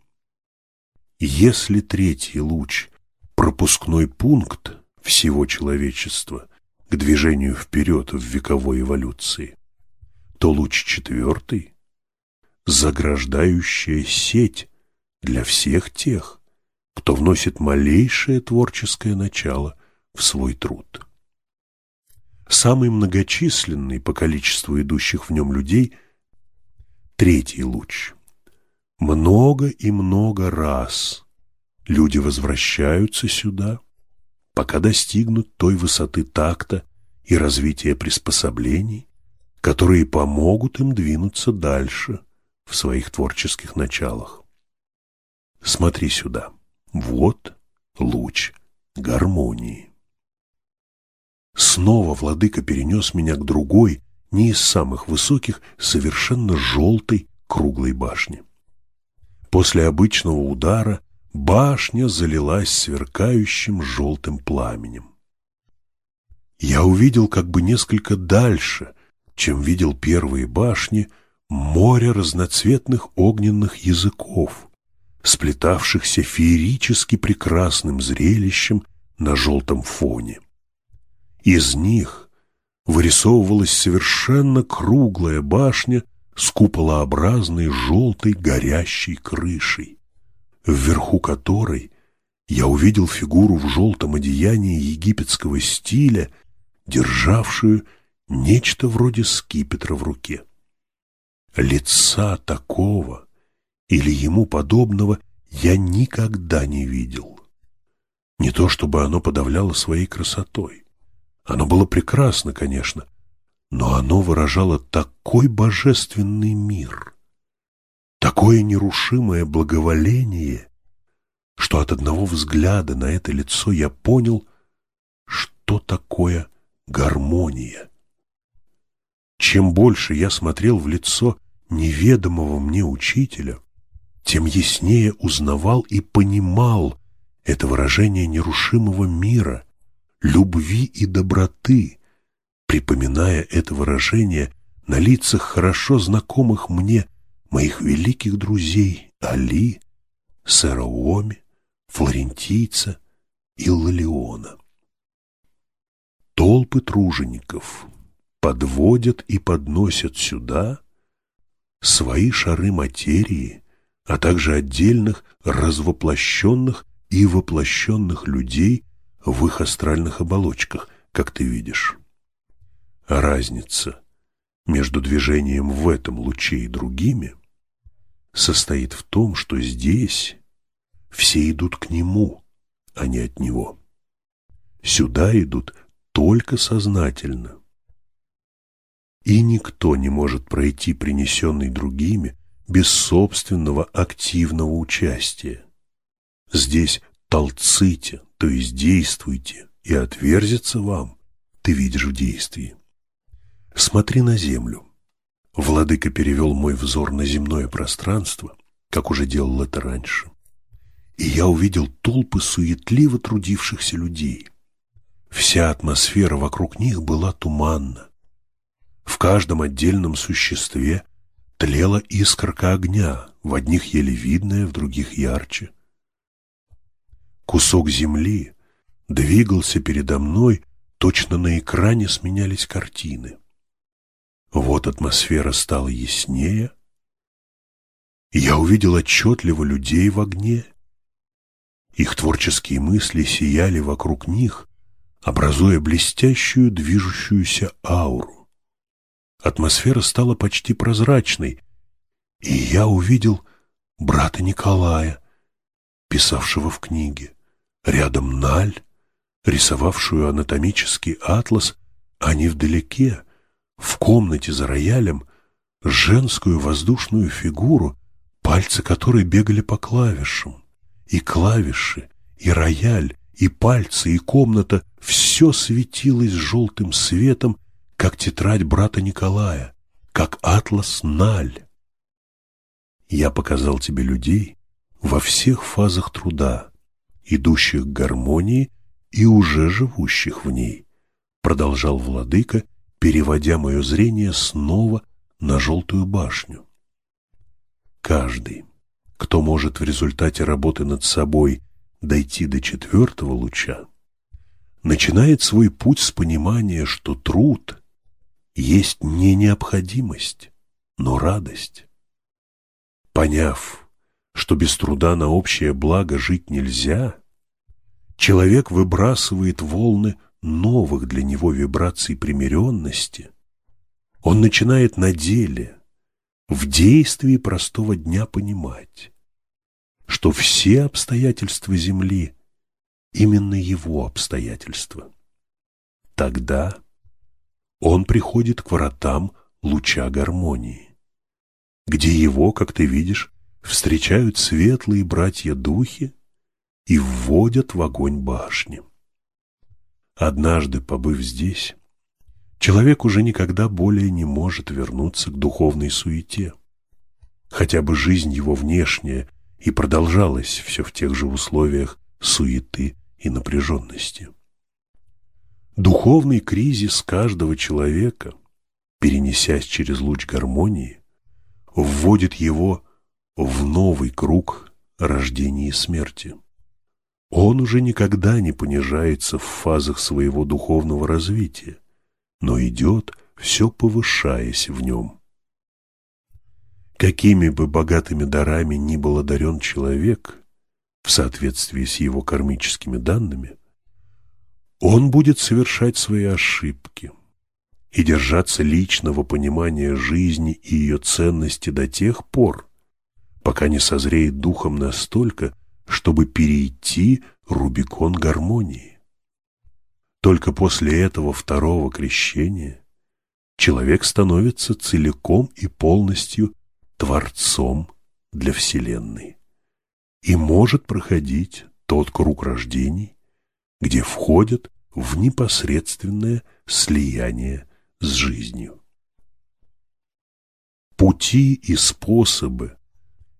Если третий луч – пропускной пункт всего человечества к движению вперед в вековой эволюции, то луч четвертый – заграждающая сеть для всех тех, кто вносит малейшее творческое начало в свой труд. Самый многочисленный по количеству идущих в нем людей – третий луч. Много и много раз люди возвращаются сюда, пока достигнут той высоты такта и развития приспособлений, которые помогут им двинуться дальше в своих творческих началах. Смотри сюда. Вот луч гармонии. Снова владыка перенес меня к другой, не из самых высоких, совершенно желтой круглой башни. После обычного удара башня залилась сверкающим желтым пламенем. Я увидел как бы несколько дальше чем видел первые башни, море разноцветных огненных языков, сплетавшихся феерически прекрасным зрелищем на желтом фоне. Из них вырисовывалась совершенно круглая башня с куполообразной желтой горящей крышей, вверху которой я увидел фигуру в желтом одеянии египетского стиля, державшую нечто вроде скипетра в руке. Лица такого или ему подобного я никогда не видел. Не то чтобы оно подавляло своей красотой. Оно было прекрасно, конечно, но оно выражало такой божественный мир, такое нерушимое благоволение, что от одного взгляда на это лицо я понял, что такое гармония. Чем больше я смотрел в лицо неведомого мне учителя, тем яснее узнавал и понимал Это выражение нерушимого мира, любви и доброты. Припоминая это выражение на лицах хорошо знакомых мне моих великих друзей Али, сэра Уоми, флорентийца и Лалеона. Толпы тружеников подводят и подносят сюда свои шары материи, а также отдельных развоплощенных и воплощенных людей в их астральных оболочках, как ты видишь. Разница между движением в этом луче и другими состоит в том, что здесь все идут к нему, а не от него. Сюда идут только сознательно. И никто не может пройти принесенный другими без собственного активного участия. Здесь толците, то есть действуйте, и отверзится вам, ты видишь в действии. Смотри на землю. Владыка перевел мой взор на земное пространство, как уже делал это раньше. И я увидел толпы суетливо трудившихся людей. Вся атмосфера вокруг них была туманна. В каждом отдельном существе тлела искорка огня, в одних еле видная, в других ярче. Кусок земли двигался передо мной, точно на экране сменялись картины. Вот атмосфера стала яснее. Я увидел отчетливо людей в огне. Их творческие мысли сияли вокруг них, образуя блестящую движущуюся ауру. Атмосфера стала почти прозрачной, и я увидел брата Николая, писавшего в книге, рядом Наль, рисовавшую анатомический атлас, а не вдалеке, в комнате за роялем женскую воздушную фигуру, пальцы которой бегали по клавишам. И клавиши, и рояль, и пальцы, и комната — все светилось желтым светом, как тетрадь брата Николая, как атлас Наль. Я показал тебе людей во всех фазах труда, идущих к гармонии и уже живущих в ней, продолжал владыка, переводя мое зрение снова на желтую башню. Каждый, кто может в результате работы над собой дойти до четвертого луча, начинает свой путь с понимания, что труд есть не необходимость, но радость. Поняв, что без труда на общее благо жить нельзя, человек выбрасывает волны новых для него вибраций примиренности, он начинает на деле, в действии простого дня понимать, что все обстоятельства Земли именно его обстоятельства. Тогда он приходит к вратам луча гармонии, где его, как ты видишь, встречают светлые братья-духи и вводят в огонь башни. Однажды, побыв здесь, человек уже никогда более не может вернуться к духовной суете. Хотя бы жизнь его внешняя и продолжалась все в тех же условиях суеты и напряженности. Духовный кризис каждого человека, перенесясь через луч гармонии, вводит его в новый круг рождения и смерти. Он уже никогда не понижается в фазах своего духовного развития, но идет, все повышаясь в нем. Какими бы богатыми дарами ни был одарен человек, в соответствии с его кармическими данными, он будет совершать свои ошибки и держаться личного понимания жизни и ее ценности до тех пор, пока не созреет духом настолько, чтобы перейти Рубикон гармонии. Только после этого второго крещения человек становится целиком и полностью Творцом для Вселенной и может проходить тот круг рождений, где входят в непосредственное слияние с жизнью. Пути и способы,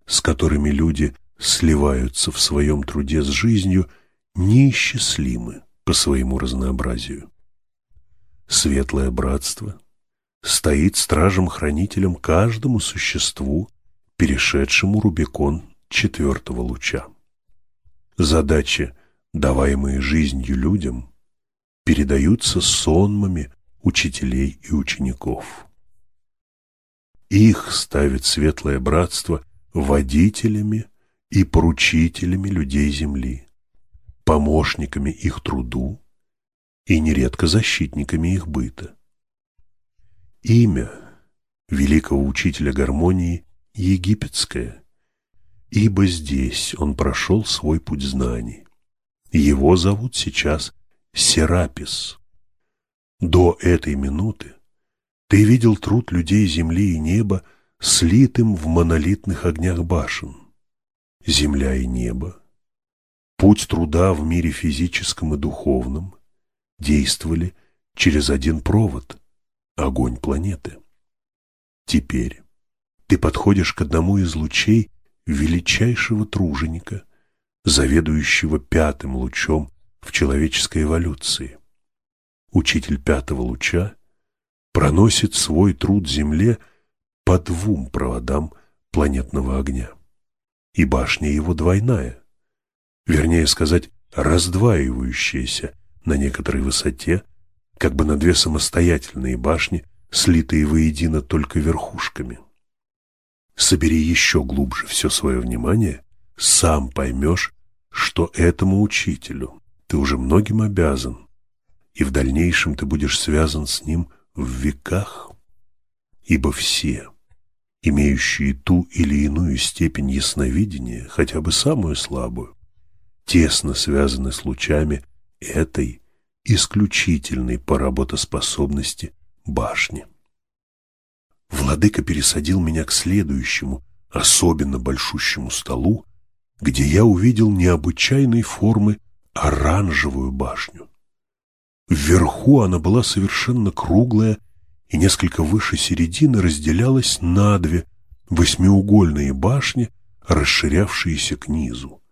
с которыми люди сливаются в своем труде с жизнью, неисчислимы по своему разнообразию. Светлое братство стоит стражем-хранителем каждому существу, перешедшему Рубикон четвертого луча. Задачи, даваемые жизнью людям, передаются сонмами учителей и учеников. Их ставит Светлое Братство водителями и поручителями людей Земли, помощниками их труду и нередко защитниками их быта. Имя великого учителя гармонии египетское, ибо здесь он прошел свой путь знаний. Его зовут сейчас Серапис. До этой минуты ты видел труд людей земли и неба, слитым в монолитных огнях башен. Земля и небо, путь труда в мире физическом и духовном действовали через один провод – огонь планеты. Теперь ты подходишь к одному из лучей величайшего труженика, заведующего пятым лучом в человеческой эволюции. Учитель пятого луча проносит свой труд Земле по двум проводам планетного огня. И башня его двойная, вернее сказать, раздваивающаяся на некоторой высоте, как бы на две самостоятельные башни, слитые воедино только верхушками. Собери еще глубже все свое внимание, сам поймешь, что этому учителю ты уже многим обязан, и в дальнейшем ты будешь связан с ним в веках, ибо все, имеющие ту или иную степень ясновидения, хотя бы самую слабую, тесно связаны с лучами этой исключительной по работоспособности башни. Владыка пересадил меня к следующему, особенно большущему столу, где я увидел необычайной формы оранжевую башню. Вверху она была совершенно круглая и несколько выше середины разделялась на две восьмиугольные башни, расширявшиеся к низу.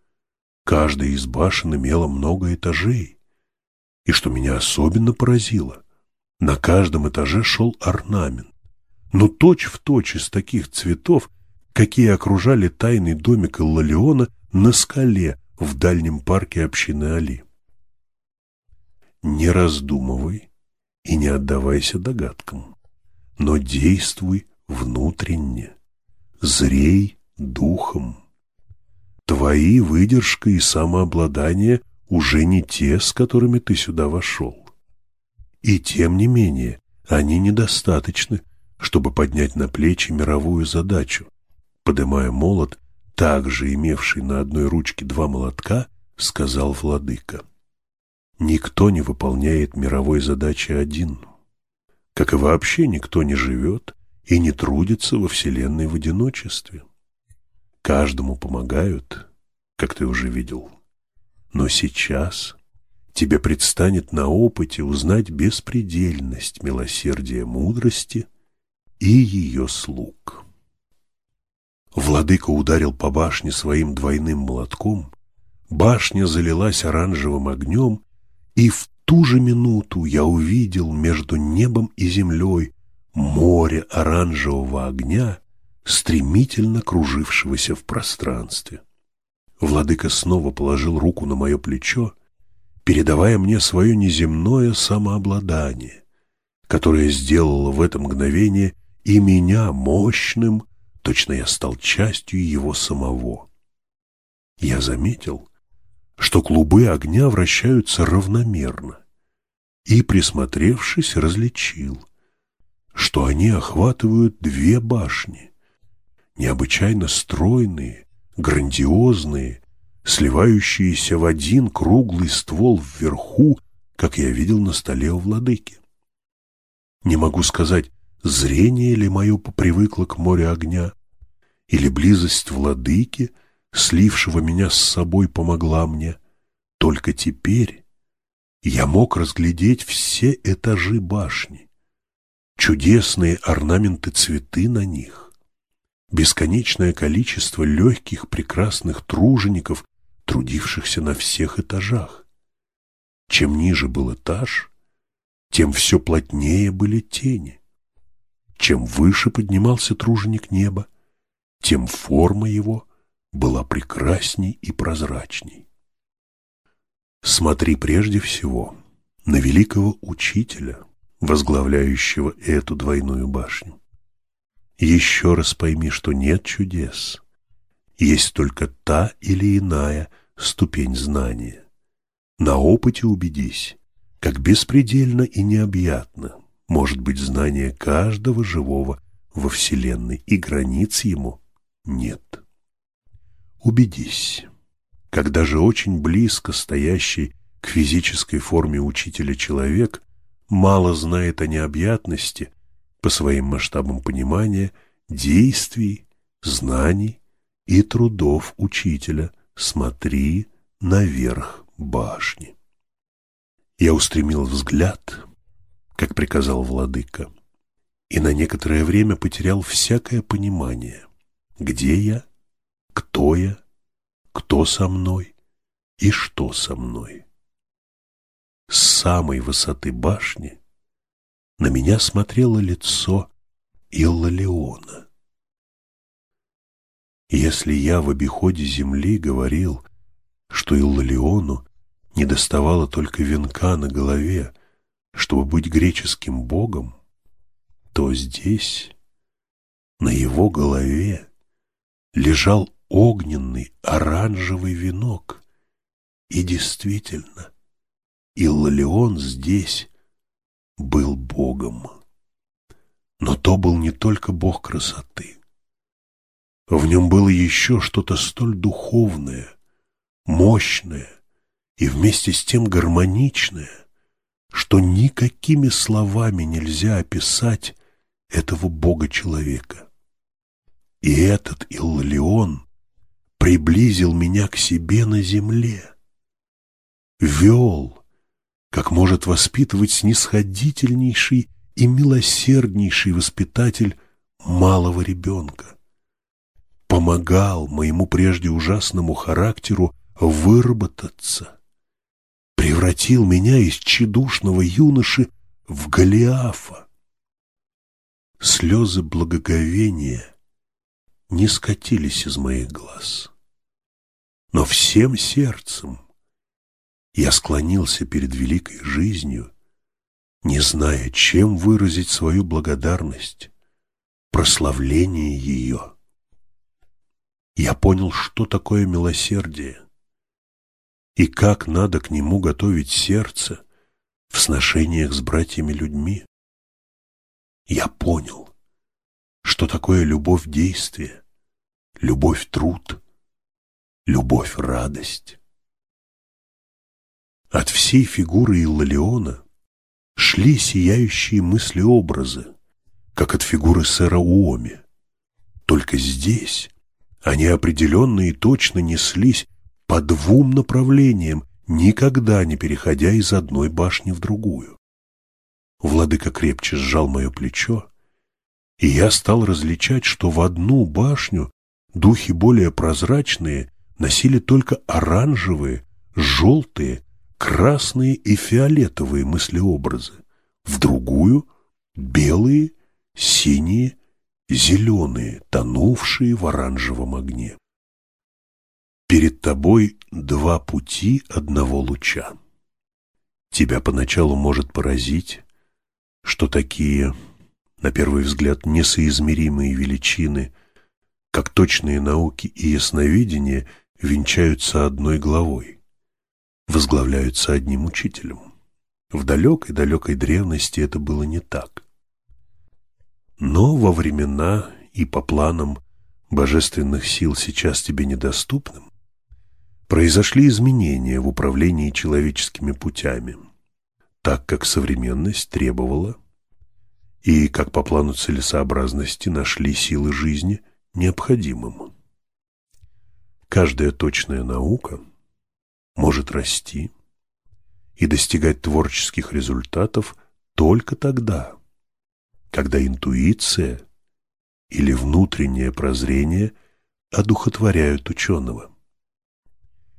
Каждая из башен имела много этажей. И что меня особенно поразило, на каждом этаже шел орнамент, но точь-в-точь из таких цветов, какие окружали тайный домик Иллалиона на скале в дальнем парке общины Али не раздумывай и не отдавайся догадкам, но действуй внутренне, зрей духом. Твои выдержка и самообладание уже не те, с которыми ты сюда вошел. И тем не менее, они недостаточны, чтобы поднять на плечи мировую задачу. Подымая молот, также имевший на одной ручке два молотка, сказал владыка. Никто не выполняет мировой задачи один, как и вообще никто не живет и не трудится во Вселенной в одиночестве. Каждому помогают, как ты уже видел. Но сейчас тебе предстанет на опыте узнать беспредельность милосердия мудрости и ее слуг. Владыка ударил по башне своим двойным молотком, башня залилась оранжевым огнем, и в ту же минуту я увидел между небом и землей море оранжевого огня, стремительно кружившегося в пространстве. Владыка снова положил руку на мое плечо, передавая мне свое неземное самообладание, которое сделало в это мгновение и меня мощным, точно я стал частью его самого. Я заметил, что клубы огня вращаются равномерно, и, присмотревшись, различил, что они охватывают две башни, необычайно стройные, грандиозные, сливающиеся в один круглый ствол вверху, как я видел на столе у владыки. Не могу сказать, зрение ли мое попривыкло к морю огня, или близость владыки — слившего меня с собой, помогла мне. Только теперь я мог разглядеть все этажи башни, чудесные орнаменты цветы на них, бесконечное количество легких прекрасных тружеников, трудившихся на всех этажах. Чем ниже был этаж, тем все плотнее были тени. Чем выше поднимался труженик неба, тем форма его была прекрасней и прозрачней. Смотри прежде всего на великого учителя, возглавляющего эту двойную башню. Еще раз пойми, что нет чудес, есть только та или иная ступень знания. На опыте убедись, как беспредельно и необъятно может быть знание каждого живого во Вселенной, и границ ему нет. Убедись, когда же очень близко стоящий к физической форме учителя человек мало знает о необъятности по своим масштабам понимания действий, знаний и трудов учителя, смотри наверх башни. Я устремил взгляд, как приказал владыка, и на некоторое время потерял всякое понимание, где я, кто я, кто со мной и что со мной. С самой высоты башни на меня смотрело лицо Иллалиона. Если я в обиходе земли говорил, что Иллалиону не доставало только венка на голове, чтобы быть греческим богом, то здесь, на его голове, лежал огненный оранжевый венок. И действительно, Иллалион здесь был богом. Но то был не только бог красоты. В нем было еще что-то столь духовное, мощное и вместе с тем гармоничное, что никакими словами нельзя описать этого Бога-человека. И этот Иллион приблизил меня к себе на земле, вел, как может воспитывать снисходительнейший и милосерднейший воспитатель малого ребенка. Помогал моему прежде ужасному характеру выработаться, превратил меня из тщедушного юноши в Голиафа. Слезы благоговения не скатились из моих глаз, но всем сердцем я склонился перед великой жизнью, не зная, чем выразить свою благодарность, прославление ее я понял, что такое милосердие и как надо к нему готовить сердце в сношениях с братьями-людьми. Я понял, что такое любовь действия, любовь труд, любовь радость. От всей фигуры Иллалиона шли сияющие мысли-образы, как от фигуры сэра Уоми. Только здесь они определенно и точно неслись по двум направлениям, никогда не переходя из одной башни в другую. Владыка крепче сжал мое плечо, и я стал различать, что в одну башню духи более прозрачные носили только оранжевые, желтые, красные и фиолетовые мыслеобразы, в другую — белые, синие зеленые, тонувшие в оранжевом огне. Перед тобой два пути одного луча. Тебя поначалу может поразить, что такие, на первый взгляд, несоизмеримые величины, как точные науки и ясновидение, венчаются одной главой, возглавляются одним учителем. В далекой-далекой древности это было не так. Но во времена и по планам божественных сил сейчас тебе недоступным, произошли изменения в управлении человеческими путями, так как современность требовала и, как по плану целесообразности, нашли силы жизни необходимым. Каждая точная наука может расти и достигать творческих результатов только тогда, когда интуиция или внутреннее прозрение одухотворяют ученого.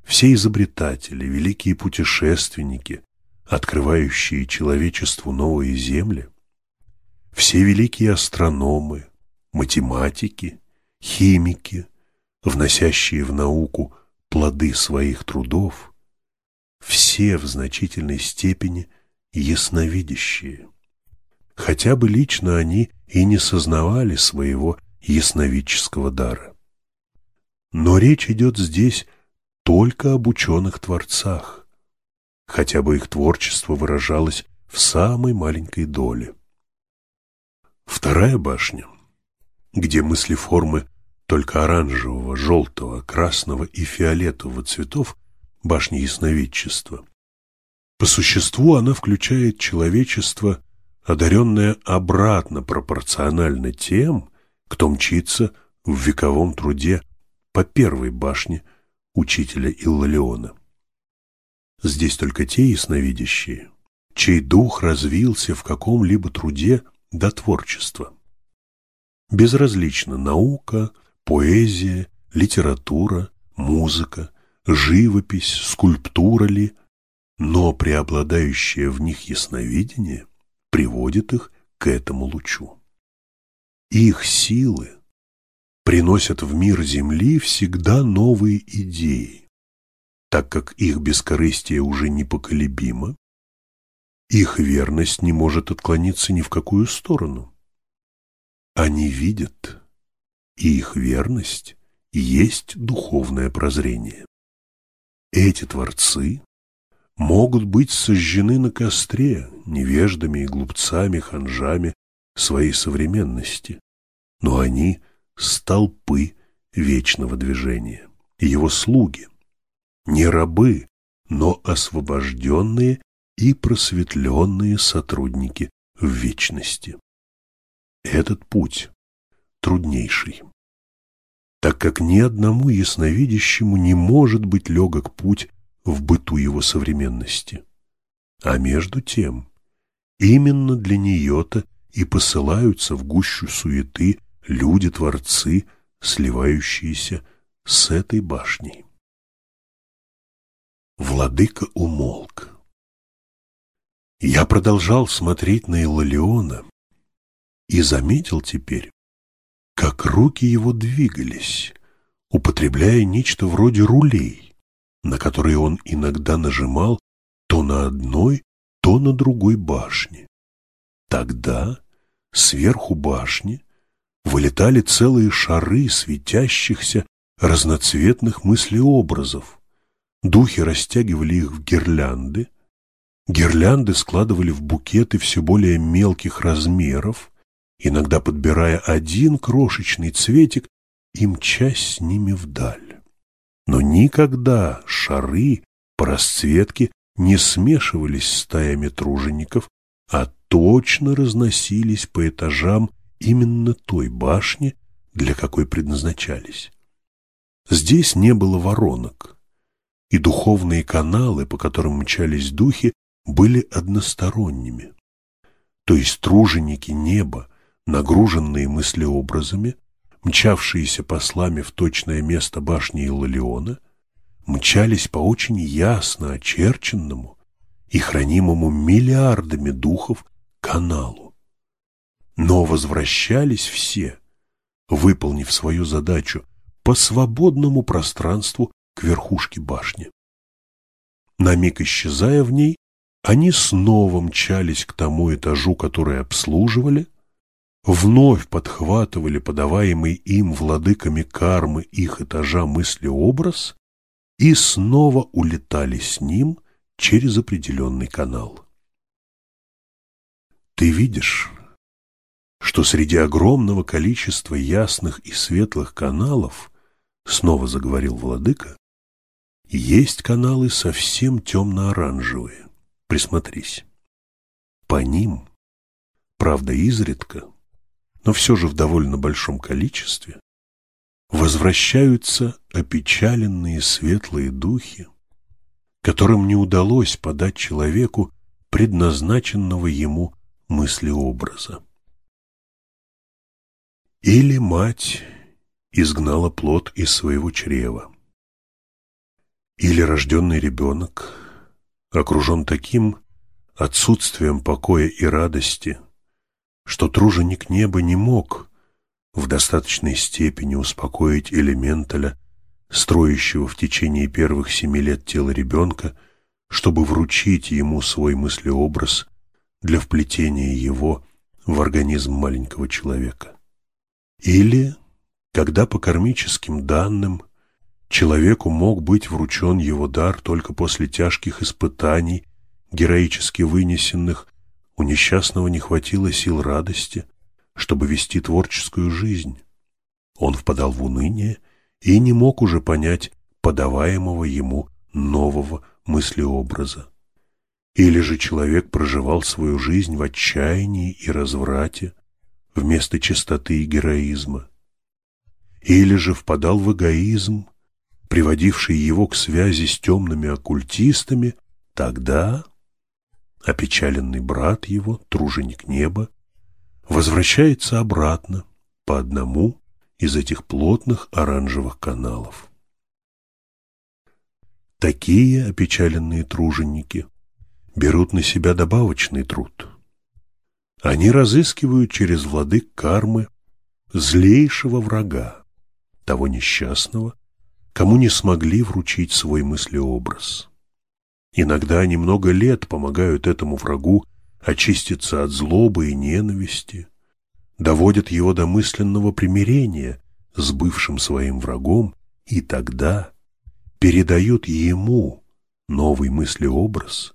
все изобретатели, великие путешественники, открывающие человечеству новые земли, все великие астрономы, математики, химики, вносящие в науку плоды своих трудов, все в значительной степени ясновидящие. Хотя бы лично они и не сознавали своего ясновидческого дара. Но речь идет здесь только об ученых-творцах, хотя бы их творчество выражалось в самой маленькой доле. Вторая башня, где мысли формы только оранжевого, желтого, красного и фиолетового цветов, башня ясновидчества. По существу она включает человечество, одаренное обратно пропорционально тем, кто мчится в вековом труде по первой башне учителя Иллалиона. Здесь только те ясновидящие, чей дух развился в каком-либо труде до творчества. Безразлично наука, поэзия, литература, музыка, живопись, скульптура ли, но преобладающее в них ясновидение приводит их к этому лучу. Их силы приносят в мир Земли всегда новые идеи, так как их бескорыстие уже непоколебимо, их верность не может отклониться ни в какую сторону. Они видят, и их верность есть духовное прозрение. Эти творцы могут быть сожжены на костре невеждами и глупцами, ханжами своей современности, но они – столпы вечного движения, его слуги, не рабы, но освобожденные и просветленные сотрудники в вечности. Этот путь труднейший, так как ни одному ясновидящему не может быть легок путь в быту его современности. А между тем, именно для нее-то и посылаются в гущу суеты люди-творцы, сливающиеся с этой башней. Владыка умолк. Я продолжал смотреть на Илалиона и заметил теперь, как руки его двигались, употребляя нечто вроде рулей, на которые он иногда нажимал то на одной, то на другой башне. Тогда сверху башни вылетали целые шары светящихся разноцветных мыслеобразов. Духи растягивали их в гирлянды, Гирлянды складывали в букеты все более мелких размеров, иногда подбирая один крошечный цветик и мчась с ними вдаль. Но никогда шары по расцветке не смешивались с стаями тружеников, а точно разносились по этажам именно той башни, для какой предназначались. Здесь не было воронок, и духовные каналы, по которым мчались духи, были односторонними. То есть труженики неба, нагруженные мыслеобразами, мчавшиеся послами в точное место башни Иллалиона, мчались по очень ясно очерченному и хранимому миллиардами духов каналу. Но возвращались все, выполнив свою задачу, по свободному пространству к верхушке башни. На миг исчезая в ней, они снова мчались к тому этажу, который обслуживали, вновь подхватывали подаваемый им владыками кармы их этажа мыслеобраз и снова улетали с ним через определенный канал. Ты видишь, что среди огромного количества ясных и светлых каналов, снова заговорил владыка, есть каналы совсем темно-оранжевые. Присмотрись. По ним, правда изредка, но все же в довольно большом количестве, возвращаются опечаленные светлые духи, которым не удалось подать человеку предназначенного ему мыслеобраза. Или мать изгнала плод из своего чрева. Или рожденный ребенок окружен таким отсутствием покоя и радости, что труженик неба не мог в достаточной степени успокоить элементаля, строящего в течение первых семи лет тело ребенка, чтобы вручить ему свой мыслеобраз для вплетения его в организм маленького человека. Или, когда по кармическим данным человеку мог быть вручен его дар только после тяжких испытаний, героически вынесенных, у несчастного не хватило сил радости, чтобы вести творческую жизнь. Он впадал в уныние и не мог уже понять подаваемого ему нового мыслеобраза. Или же человек проживал свою жизнь в отчаянии и разврате вместо чистоты и героизма. Или же впадал в эгоизм, приводивший его к связи с темными оккультистами, тогда опечаленный брат его, труженик неба, возвращается обратно по одному из этих плотных оранжевых каналов. Такие опечаленные труженики берут на себя добавочный труд. Они разыскивают через владык кармы злейшего врага, того несчастного, кому не смогли вручить свой мыслеобраз. Иногда они много лет помогают этому врагу очиститься от злобы и ненависти, доводят его до мысленного примирения с бывшим своим врагом и тогда передают ему новый мыслеобраз,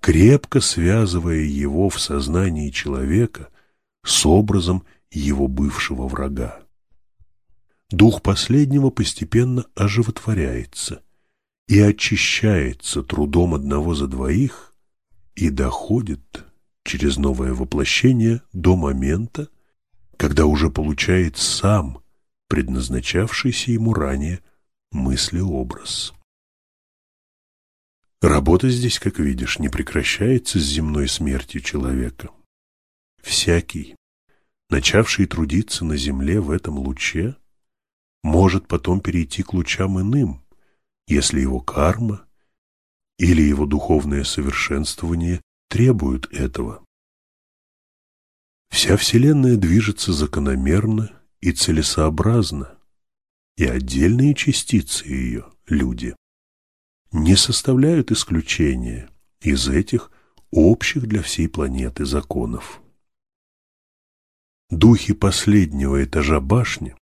крепко связывая его в сознании человека с образом его бывшего врага. Дух последнего постепенно оживотворяется и очищается трудом одного за двоих и доходит через новое воплощение до момента, когда уже получает сам предназначавшийся ему ранее мыслеобраз. Работа здесь, как видишь, не прекращается с земной смертью человека. Всякий, начавший трудиться на земле в этом луче, может потом перейти к лучам иным, если его карма или его духовное совершенствование требуют этого. Вся Вселенная движется закономерно и целесообразно, и отдельные частицы ее, люди, не составляют исключения из этих общих для всей планеты законов. Духи последнего этажа башни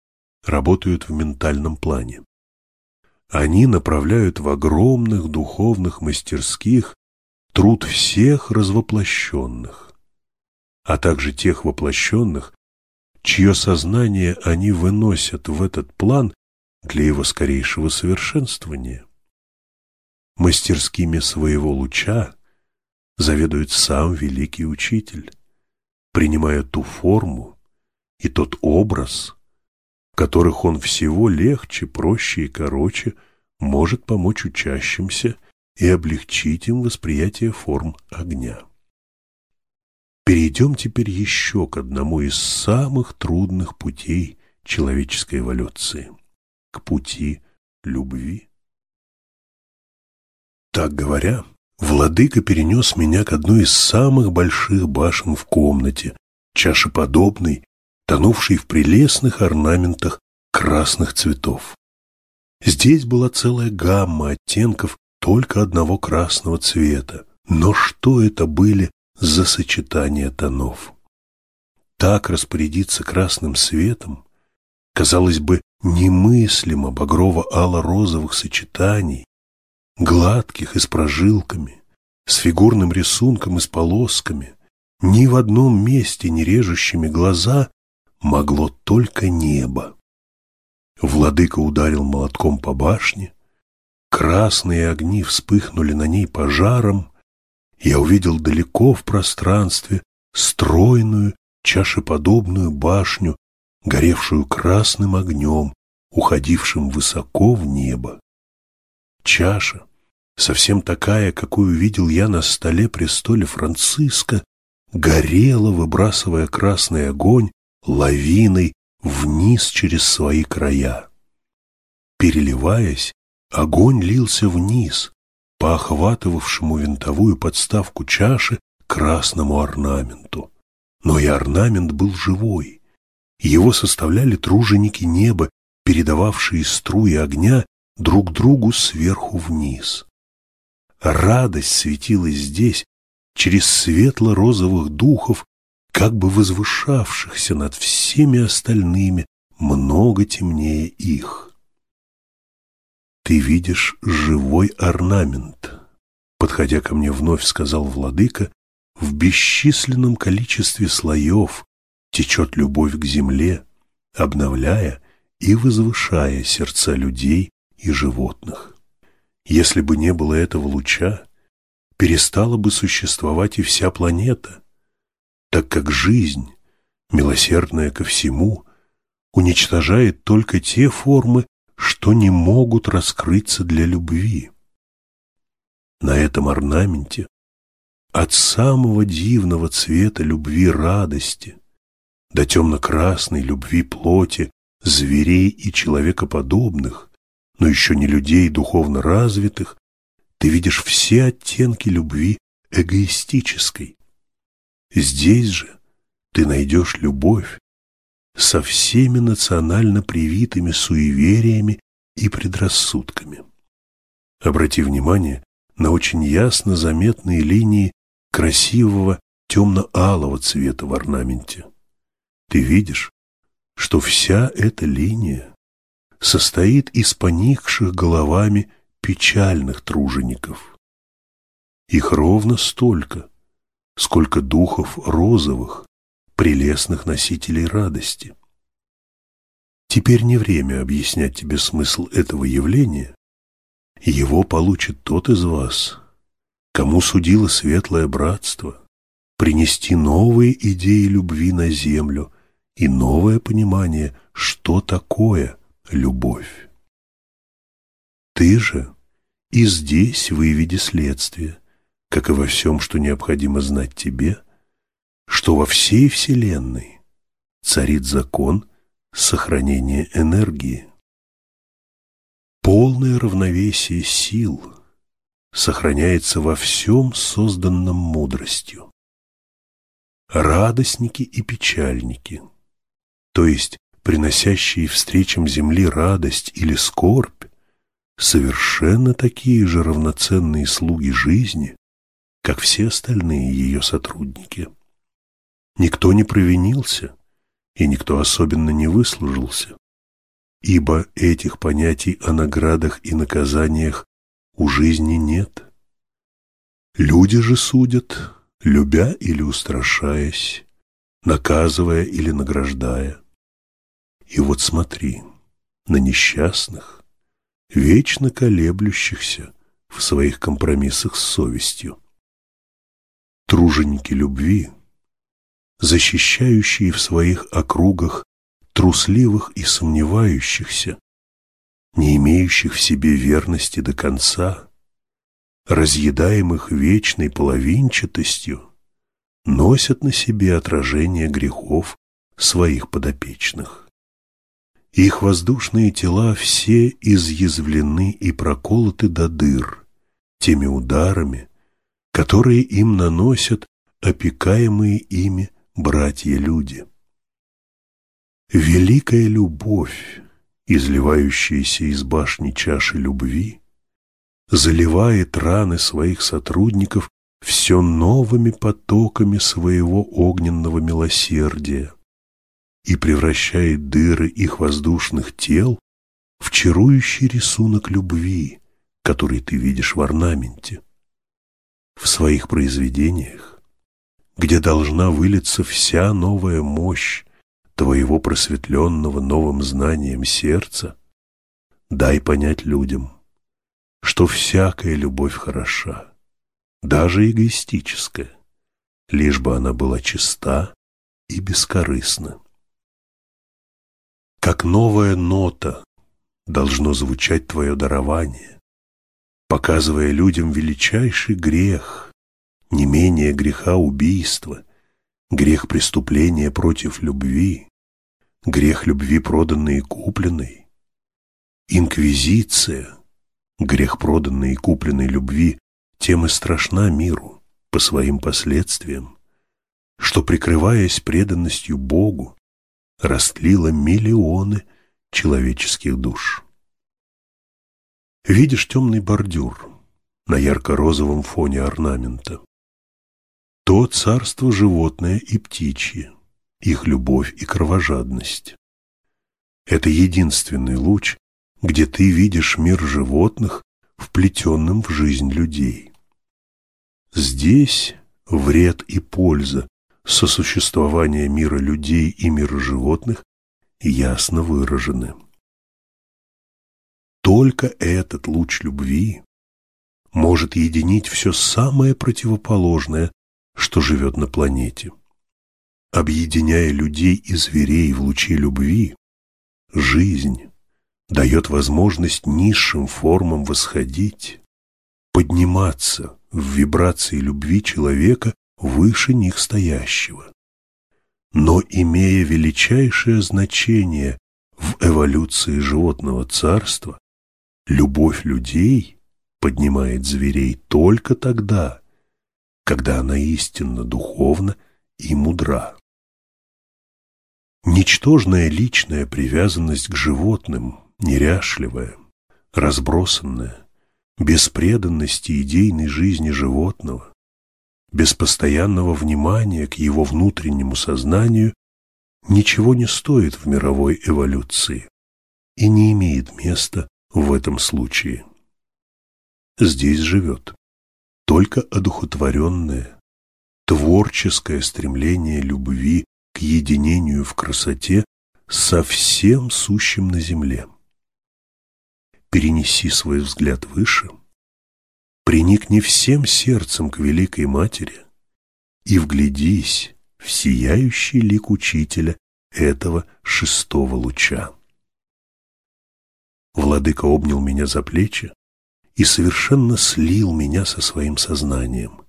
работают в ментальном плане. Они направляют в огромных духовных мастерских труд всех развоплощенных, а также тех воплощенных, чье сознание они выносят в этот план для его скорейшего совершенствования. Мастерскими своего луча заведует сам великий учитель, принимая ту форму и тот образ, которых он всего легче, проще и короче может помочь учащимся и облегчить им восприятие форм огня. Перейдем теперь еще к одному из самых трудных путей человеческой эволюции – к пути любви. Так говоря, владыка перенес меня к одной из самых больших башен в комнате, чашеподобной, тонувшей в прелестных орнаментах красных цветов. Здесь была целая гамма оттенков только одного красного цвета. Но что это были за сочетания тонов? Так распорядиться красным светом, казалось бы, немыслимо багрово-ало-розовых сочетаний, гладких и с прожилками, с фигурным рисунком и с полосками, ни в одном месте не режущими глаза могло только небо. Владыка ударил молотком по башне, красные огни вспыхнули на ней пожаром, я увидел далеко в пространстве стройную, чашеподобную башню, горевшую красным огнем, уходившим высоко в небо. Чаша, совсем такая, какую видел я на столе престоле Франциска, горела, выбрасывая красный огонь лавиной вниз через свои края. Переливаясь, Огонь лился вниз, по охватывавшему винтовую подставку чаши красному орнаменту. Но и орнамент был живой. Его составляли труженики неба, передававшие струи огня друг другу сверху вниз. Радость светилась здесь через светло-розовых духов, как бы возвышавшихся над всеми остальными, много темнее их. Ты видишь живой орнамент, подходя ко мне вновь, сказал владыка, в бесчисленном количестве слоев течет любовь к земле, обновляя и возвышая сердца людей и животных. Если бы не было этого луча, перестала бы существовать и вся планета, так как жизнь, милосердная ко всему, уничтожает только те формы, что не могут раскрыться для любви. На этом орнаменте от самого дивного цвета любви радости до темно-красной любви плоти зверей и человекоподобных, но еще не людей духовно развитых, ты видишь все оттенки любви эгоистической. Здесь же ты найдешь любовь со всеми национально привитыми суевериями и предрассудками. Обрати внимание на очень ясно заметные линии красивого темно-алого цвета в орнаменте. Ты видишь, что вся эта линия состоит из поникших головами печальных тружеников. Их ровно столько, сколько духов розовых, прелестных носителей радости. Теперь не время объяснять тебе смысл этого явления. Его получит тот из вас, кому судило светлое братство, принести новые идеи любви на землю и новое понимание, что такое любовь. Ты же и здесь выведи следствие, как и во всем, что необходимо знать тебе – что во всей Вселенной царит закон сохранения энергии. Полное равновесие сил сохраняется во всем созданном мудростью. Радостники и печальники, то есть приносящие встречам Земли радость или скорбь, совершенно такие же равноценные слуги жизни, как все остальные ее сотрудники. Никто не провинился, и никто особенно не выслужился, ибо этих понятий о наградах и наказаниях у жизни нет. Люди же судят, любя или устрашаясь, наказывая или награждая. И вот смотри, на несчастных, вечно колеблющихся в своих компромиссах с совестью. Труженики любви – защищающие в своих округах трусливых и сомневающихся, не имеющих в себе верности до конца, разъедаемых вечной половинчатостью, носят на себе отражение грехов своих подопечных. Их воздушные тела все изъязвлены и проколоты до дыр теми ударами, которые им наносят опекаемые ими братья-люди. Великая любовь, изливающаяся из башни чаши любви, заливает раны своих сотрудников все новыми потоками своего огненного милосердия и превращает дыры их воздушных тел в чарующий рисунок любви, который ты видишь в орнаменте. В своих произведениях где должна вылиться вся новая мощь твоего просветленного новым знанием сердца, дай понять людям, что всякая любовь хороша, даже эгоистическая, лишь бы она была чиста и бескорыстна. Как новая нота должно звучать твое дарование, показывая людям величайший грех – не менее греха убийства, грех преступления против любви, грех любви проданной и купленной, инквизиция, Грех проданной и купленной любви тем и страшна миру по своим последствиям, что, прикрываясь преданностью Богу, растлила миллионы человеческих душ. Видишь темный бордюр на ярко-розовом фоне орнамента? То царство животное и птичье, их любовь и кровожадность. Это единственный луч, где ты видишь мир животных, вплетенным в жизнь людей. Здесь вред и польза сосуществования мира людей и мира животных ясно выражены. Только этот луч любви может единить все самое противоположное, что живет на планете. Объединяя людей и зверей в луче любви, жизнь дает возможность низшим формам восходить, подниматься в вибрации любви человека выше них стоящего. Но имея величайшее значение в эволюции животного царства, любовь людей поднимает зверей только тогда, когда она истинно духовна и мудра. Ничтожная личная привязанность к животным, неряшливая, разбросанная, без преданности идейной жизни животного, без постоянного внимания к его внутреннему сознанию, ничего не стоит в мировой эволюции и не имеет места в этом случае. Здесь живет только одухотворенное, творческое стремление любви к единению в красоте со всем сущим на земле. Перенеси свой взгляд выше, приникни всем сердцем к Великой Матери и вглядись в сияющий лик Учителя этого шестого луча. Владыка обнял меня за плечи и совершенно слил меня со своим сознанием.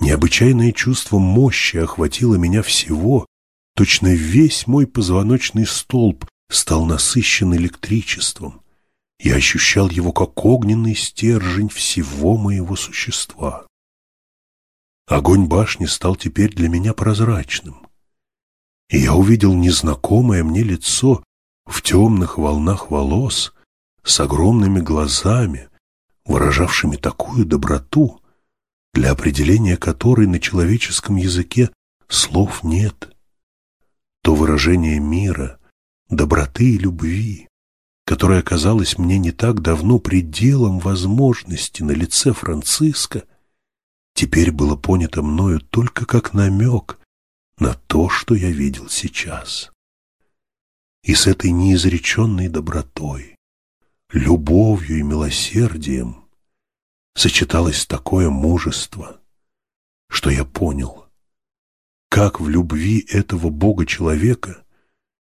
Необычайное чувство мощи охватило меня всего, точно весь мой позвоночный столб стал насыщен электричеством. Я ощущал его как огненный стержень всего моего существа. Огонь башни стал теперь для меня прозрачным, и я увидел незнакомое мне лицо в темных волнах волос с огромными глазами, выражавшими такую доброту, для определения которой на человеческом языке слов нет. То выражение мира, доброты и любви, которое оказалось мне не так давно пределом возможности на лице Франциска, теперь было понято мною только как намек на то, что я видел сейчас. И с этой неизреченной добротой, любовью и милосердием сочеталось такое мужество, что я понял, как в любви этого Бога-человека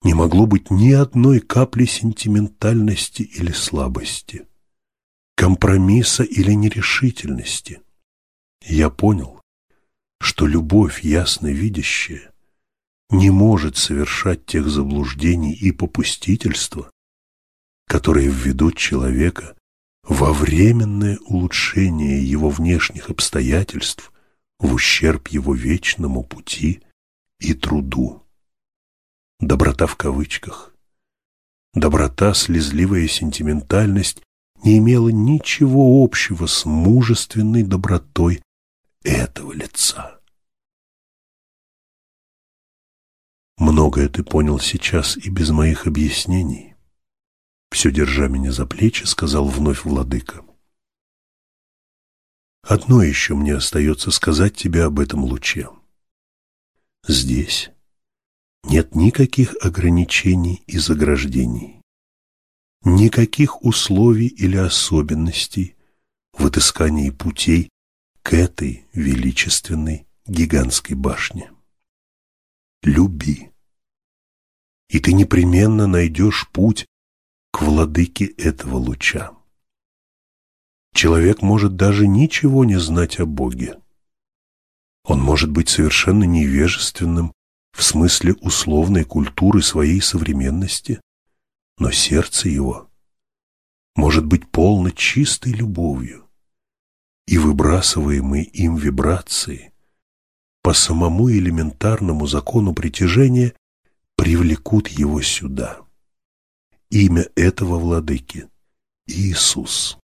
не могло быть ни одной капли сентиментальности или слабости, компромисса или нерешительности. Я понял, что любовь ясно видящая не может совершать тех заблуждений и попустительства, которые введут человека во временное улучшение его внешних обстоятельств в ущерб его вечному пути и труду. Доброта в кавычках. Доброта, слезливая сентиментальность не имела ничего общего с мужественной добротой этого лица. Многое ты понял сейчас и без моих объяснений. Все держа меня за плечи, сказал вновь владыка. Одно еще мне остается сказать тебе об этом луче. Здесь нет никаких ограничений и заграждений, никаких условий или особенностей в отыскании путей к этой величественной гигантской башне. Люби, и ты непременно найдешь путь к владыке этого луча. Человек может даже ничего не знать о Боге. Он может быть совершенно невежественным в смысле условной культуры своей современности, но сердце его может быть полно чистой любовью, и выбрасываемые им вибрации по самому элементарному закону притяжения привлекут его сюда. Имя этого владыки – Иисус.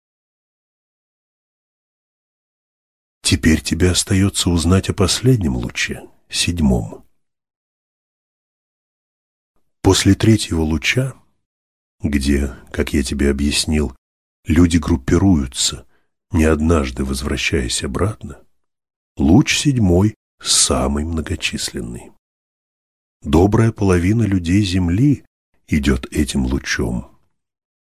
Теперь тебе остается узнать о последнем луче, седьмом. После третьего луча, где, как я тебе объяснил, люди группируются, не однажды возвращаясь обратно, луч седьмой самый многочисленный. Добрая половина людей Земли идет этим лучом.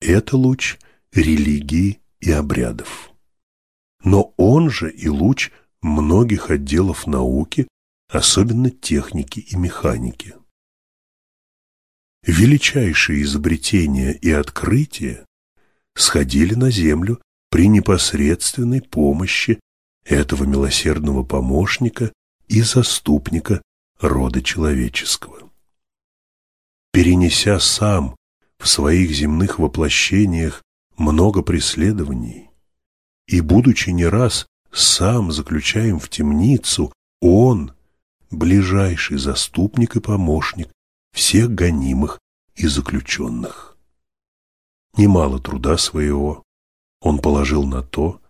Это луч религии и обрядов. Но он же и луч многих отделов науки, особенно техники и механики. Величайшие изобретения и открытия сходили на Землю при непосредственной помощи этого милосердного помощника и заступника рода человеческого. Перенеся сам в своих земных воплощениях много преследований, и, будучи не раз сам заключаем в темницу, он, ближайший заступник и помощник всех гонимых и заключенных. Немало труда своего он положил на то,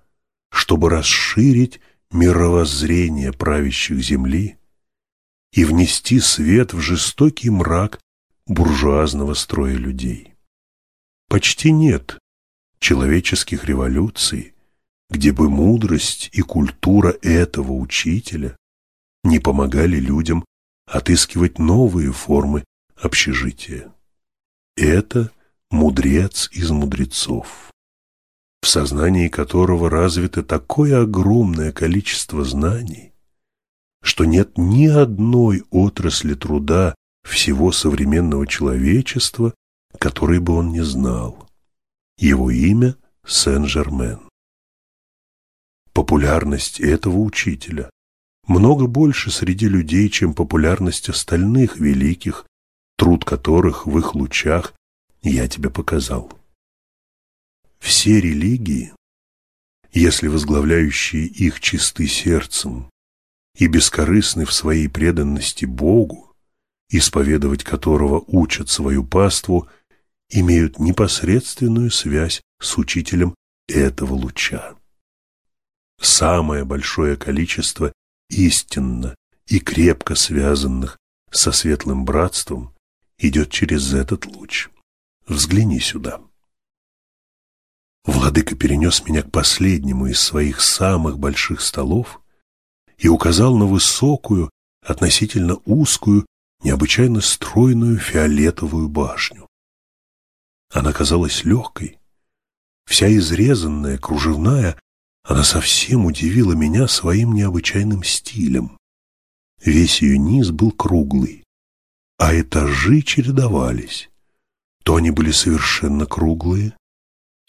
чтобы расширить мировоззрение правящих земли и внести свет в жестокий мрак буржуазного строя людей. Почти нет человеческих революций, где бы мудрость и культура этого учителя не помогали людям отыскивать новые формы общежития. Это мудрец из мудрецов в сознании которого развито такое огромное количество знаний, что нет ни одной отрасли труда всего современного человечества, которой бы он не знал. Его имя – Сен-Жермен. Популярность этого учителя много больше среди людей, чем популярность остальных великих, труд которых в их лучах я тебе показал. Все религии, если возглавляющие их чисты сердцем и бескорыстны в своей преданности Богу, исповедовать которого учат свою паству, имеют непосредственную связь с учителем этого луча. Самое большое количество истинно и крепко связанных со светлым братством идет через этот луч. Взгляни сюда. Владыка перенес меня к последнему из своих самых больших столов и указал на высокую, относительно узкую, необычайно стройную фиолетовую башню. Она казалась легкой, вся изрезанная, кружевная, она совсем удивила меня своим необычайным стилем. Весь ее низ был круглый, а этажи чередовались. То они были совершенно круглые,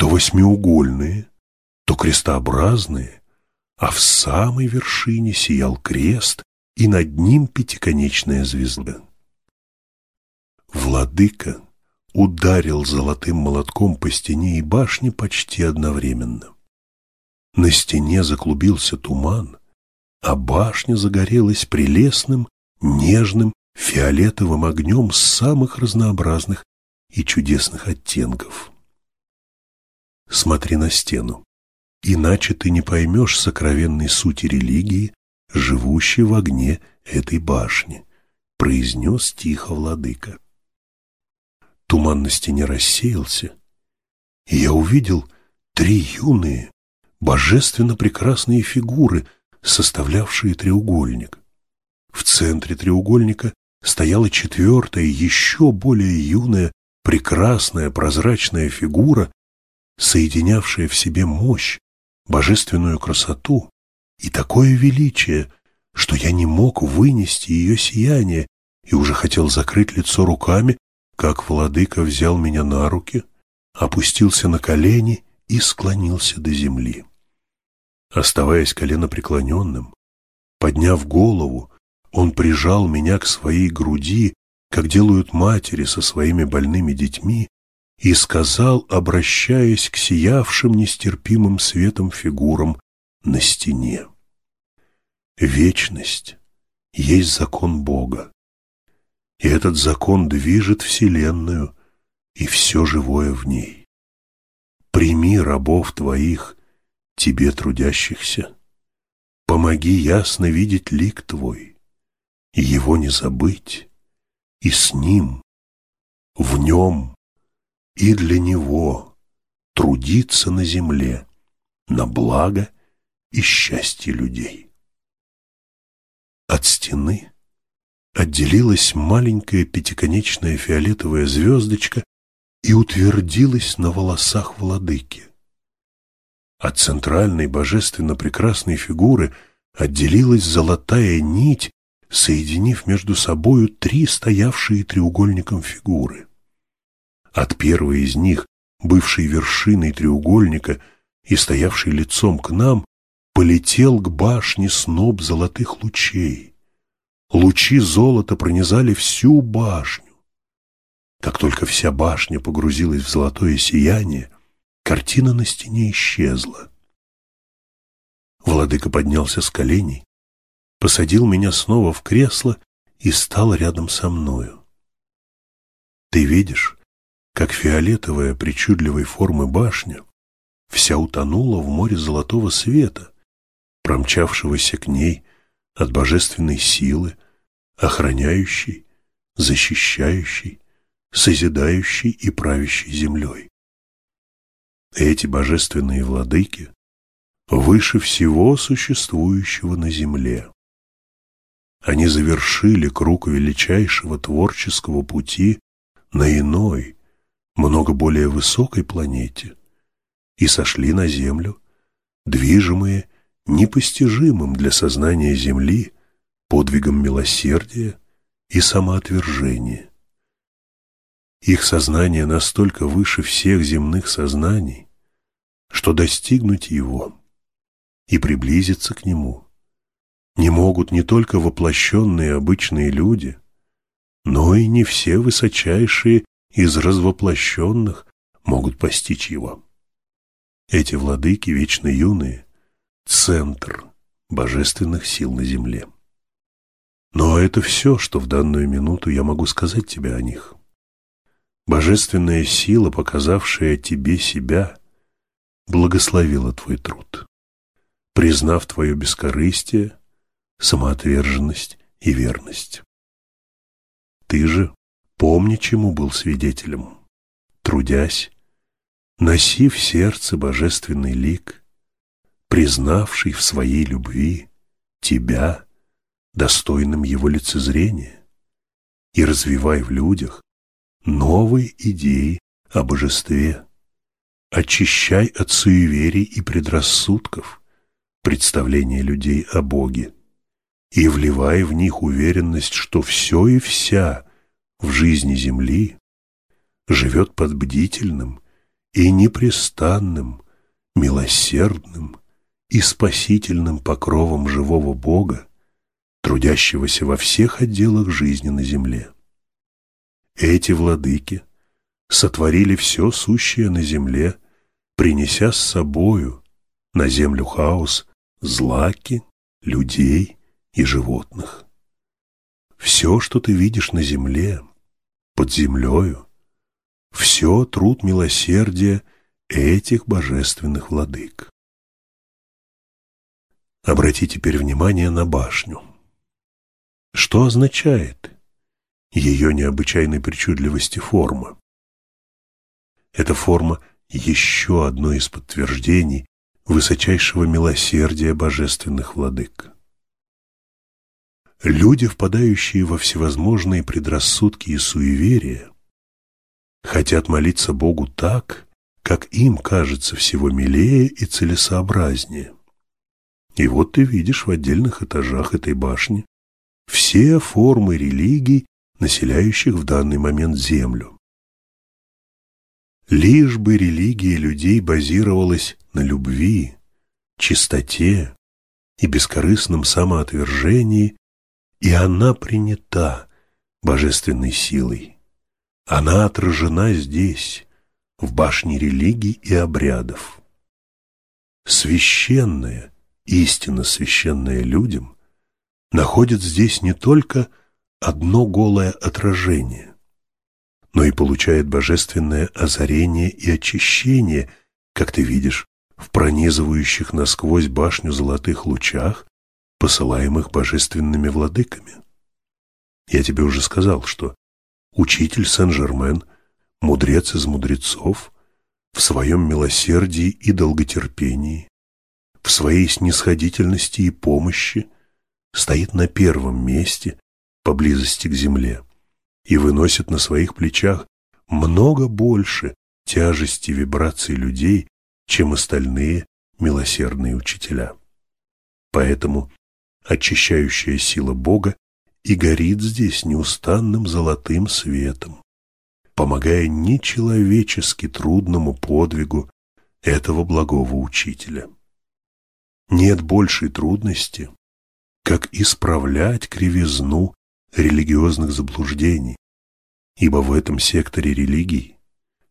то восьмиугольные, то крестообразные, а в самой вершине сиял крест, и над ним пятиконечная звезда. Владыка ударил золотым молотком по стене и башне почти одновременно. На стене заклубился туман, а башня загорелась прелестным, нежным, фиолетовым огнем самых разнообразных и чудесных оттенков смотри на стену. Иначе ты не поймешь сокровенной сути религии, живущей в огне этой башни, произнес тихо владыка. Туман на стене рассеялся, и я увидел три юные, божественно прекрасные фигуры, составлявшие треугольник. В центре треугольника стояла четвертая, еще более юная, прекрасная прозрачная фигура соединявшее в себе мощь, божественную красоту и такое величие, что я не мог вынести ее сияние и уже хотел закрыть лицо руками, как владыка взял меня на руки, опустился на колени и склонился до земли. Оставаясь коленопреклоненным, подняв голову, он прижал меня к своей груди, как делают матери со своими больными детьми, и сказал, обращаясь к сиявшим нестерпимым светом фигурам на стене. Вечность есть закон Бога, и этот закон движет Вселенную и все живое в ней. Прими рабов твоих, тебе трудящихся, помоги ясно видеть лик твой, и его не забыть, и с ним, в нем и для него трудиться на земле на благо и счастье людей. От стены отделилась маленькая пятиконечная фиолетовая звездочка и утвердилась на волосах владыки. От центральной божественно прекрасной фигуры отделилась золотая нить, соединив между собою три стоявшие треугольником фигуры. От первой из них, бывшей вершиной треугольника и стоявшей лицом к нам, полетел к башне сноп золотых лучей. Лучи золота пронизали всю башню. Как только вся башня погрузилась в золотое сияние, картина на стене исчезла. Владыка поднялся с коленей, посадил меня снова в кресло и стал рядом со мною. Ты видишь, как фиолетовая причудливой формы башня вся утонула в море золотого света, промчавшегося к ней от божественной силы, охраняющей, защищающей, созидающей и правящей землей. Эти божественные владыки выше всего существующего на земле. Они завершили круг величайшего творческого пути на иной, много более высокой планете и сошли на Землю, движимые непостижимым для сознания Земли подвигом милосердия и самоотвержения. Их сознание настолько выше всех земных сознаний, что достигнуть его и приблизиться к нему не могут не только воплощенные обычные люди, но и не все высочайшие из развоплощенных могут постичь его. Эти владыки вечно юные – центр божественных сил на земле. Но это все, что в данную минуту я могу сказать тебе о них. Божественная сила, показавшая тебе себя, благословила твой труд, признав твое бескорыстие, самоотверженность и верность. Ты же Помни, чему был свидетелем. Трудясь, носи в сердце божественный лик, признавший в своей любви тебя, достойным его лицезрения, и развивай в людях новые идеи о божестве. Очищай от суеверий и предрассудков представления людей о Боге и вливай в них уверенность, что все и вся – в жизни Земли живет под бдительным и непрестанным, милосердным и спасительным покровом живого Бога, трудящегося во всех отделах жизни на земле. Эти владыки сотворили все сущее на земле, принеся с собою на землю хаос злаки, людей и животных. Все, что ты видишь на земле, под землею, все труд милосердия этих божественных владык. Обрати теперь внимание на башню. Что означает ее необычайной причудливости форма? Эта форма – еще одно из подтверждений высочайшего милосердия божественных владык. Люди, впадающие во всевозможные предрассудки и суеверия, хотят молиться Богу так, как им кажется всего милее и целесообразнее. И вот ты видишь в отдельных этажах этой башни все формы религий, населяющих в данный момент Землю. Лишь бы религия людей базировалась на любви, чистоте и бескорыстном самоотвержении, и она принята божественной силой. Она отражена здесь, в башне религий и обрядов. Священное, истинно священное людям, находит здесь не только одно голое отражение, но и получает божественное озарение и очищение, как ты видишь, в пронизывающих насквозь башню золотых лучах, посылаемых божественными владыками. Я тебе уже сказал, что учитель Сен-Жермен, мудрец из мудрецов, в своем милосердии и долготерпении, в своей снисходительности и помощи стоит на первом месте поблизости к земле и выносит на своих плечах много больше тяжести вибраций людей, чем остальные милосердные учителя. Поэтому очищающая сила Бога и горит здесь неустанным золотым светом, помогая нечеловечески трудному подвигу этого благого учителя. Нет большей трудности, как исправлять кривизну религиозных заблуждений, ибо в этом секторе религий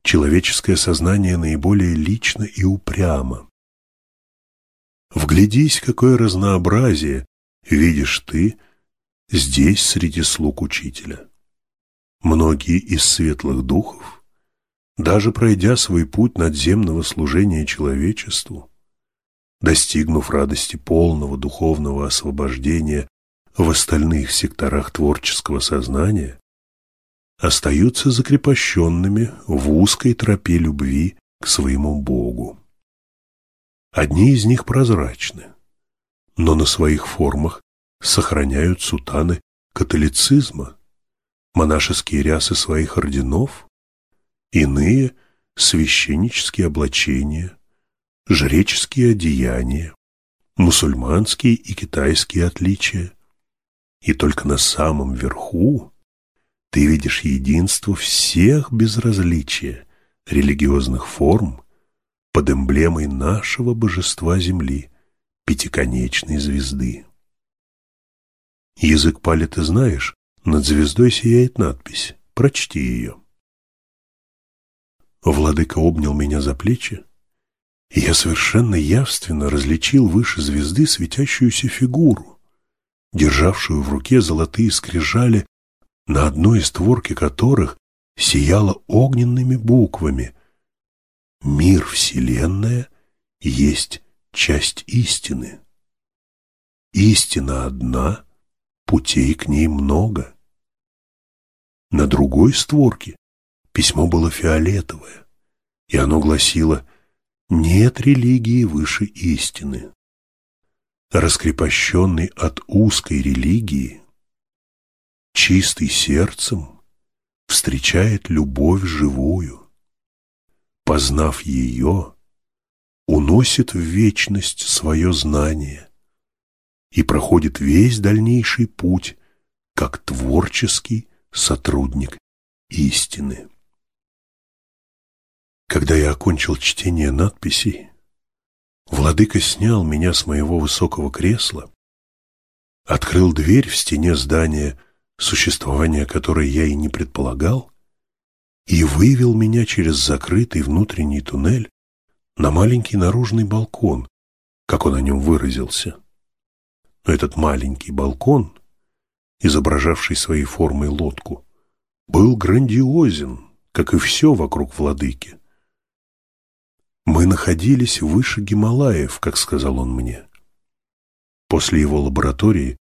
человеческое сознание наиболее лично и упрямо. Вглядись, какое разнообразие видишь ты здесь среди слуг учителя. Многие из светлых духов, даже пройдя свой путь надземного служения человечеству, достигнув радости полного духовного освобождения в остальных секторах творческого сознания, остаются закрепощенными в узкой тропе любви к своему Богу. Одни из них прозрачны, но на своих формах сохраняют сутаны католицизма, монашеские рясы своих орденов, иные – священнические облачения, жреческие одеяния, мусульманские и китайские отличия. И только на самом верху ты видишь единство всех безразличия религиозных форм под эмблемой нашего божества Земли, пятиконечной звезды. Язык пали ты знаешь, над звездой сияет надпись «Прочти ее». Владыка обнял меня за плечи, и я совершенно явственно различил выше звезды светящуюся фигуру, державшую в руке золотые скрижали, на одной из створки которых сияло огненными буквами «Мир Вселенная есть часть истины. Истина одна, путей к ней много». На другой створке письмо было фиолетовое, и оно гласило «Нет религии выше истины» раскрепощенный от узкой религии, чистый сердцем, встречает любовь живую. Познав ее, уносит в вечность свое знание и проходит весь дальнейший путь как творческий сотрудник истины. Когда я окончил чтение надписей, Владыка снял меня с моего высокого кресла, открыл дверь в стене здания, существование которой я и не предполагал, и вывел меня через закрытый внутренний туннель на маленький наружный балкон, как он о нем выразился. Но этот маленький балкон, изображавший своей формой лодку, был грандиозен, как и все вокруг владыки. Мы находились выше Гималаев, как сказал он мне. После его лаборатории,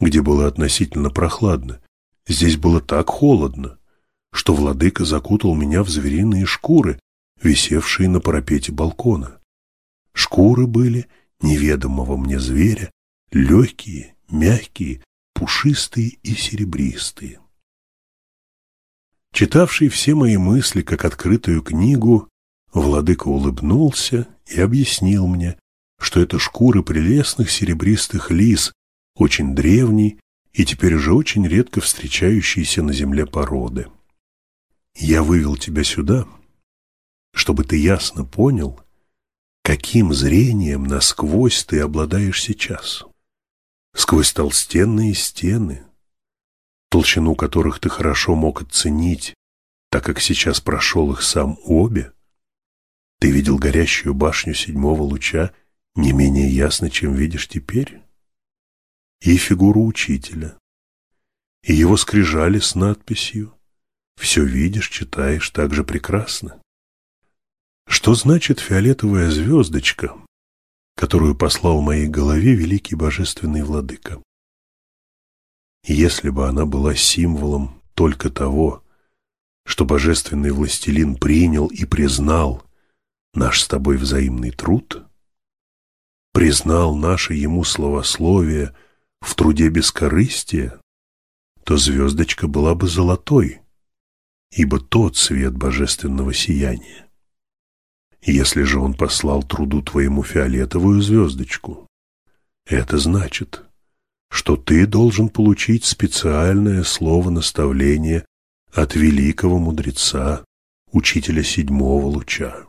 где было относительно прохладно, здесь было так холодно, что владыка закутал меня в звериные шкуры, висевшие на парапете балкона. Шкуры были неведомого мне зверя, легкие, мягкие, пушистые и серебристые. Читавший все мои мысли как открытую книгу, Владыка улыбнулся и объяснил мне, что это шкуры прелестных серебристых лис, очень древней и теперь уже очень редко встречающейся на земле породы. Я вывел тебя сюда, чтобы ты ясно понял, каким зрением насквозь ты обладаешь сейчас. Сквозь толстенные стены, толщину которых ты хорошо мог оценить, так как сейчас прошел их сам обе, Ты видел горящую башню седьмого луча не менее ясно, чем видишь теперь? И фигуру учителя, и его скрижали с надписью «Все видишь, читаешь так же прекрасно». Что значит фиолетовая звездочка, которую послал моей голове великий божественный владыка? Если бы она была символом только того, что божественный властелин принял и признал наш с тобой взаимный труд, признал наше ему словословие в труде бескорыстия, то звездочка была бы золотой, ибо тот цвет божественного сияния. Если же он послал труду твоему фиолетовую звездочку, это значит, что ты должен получить специальное слово наставления от великого мудреца, учителя седьмого луча.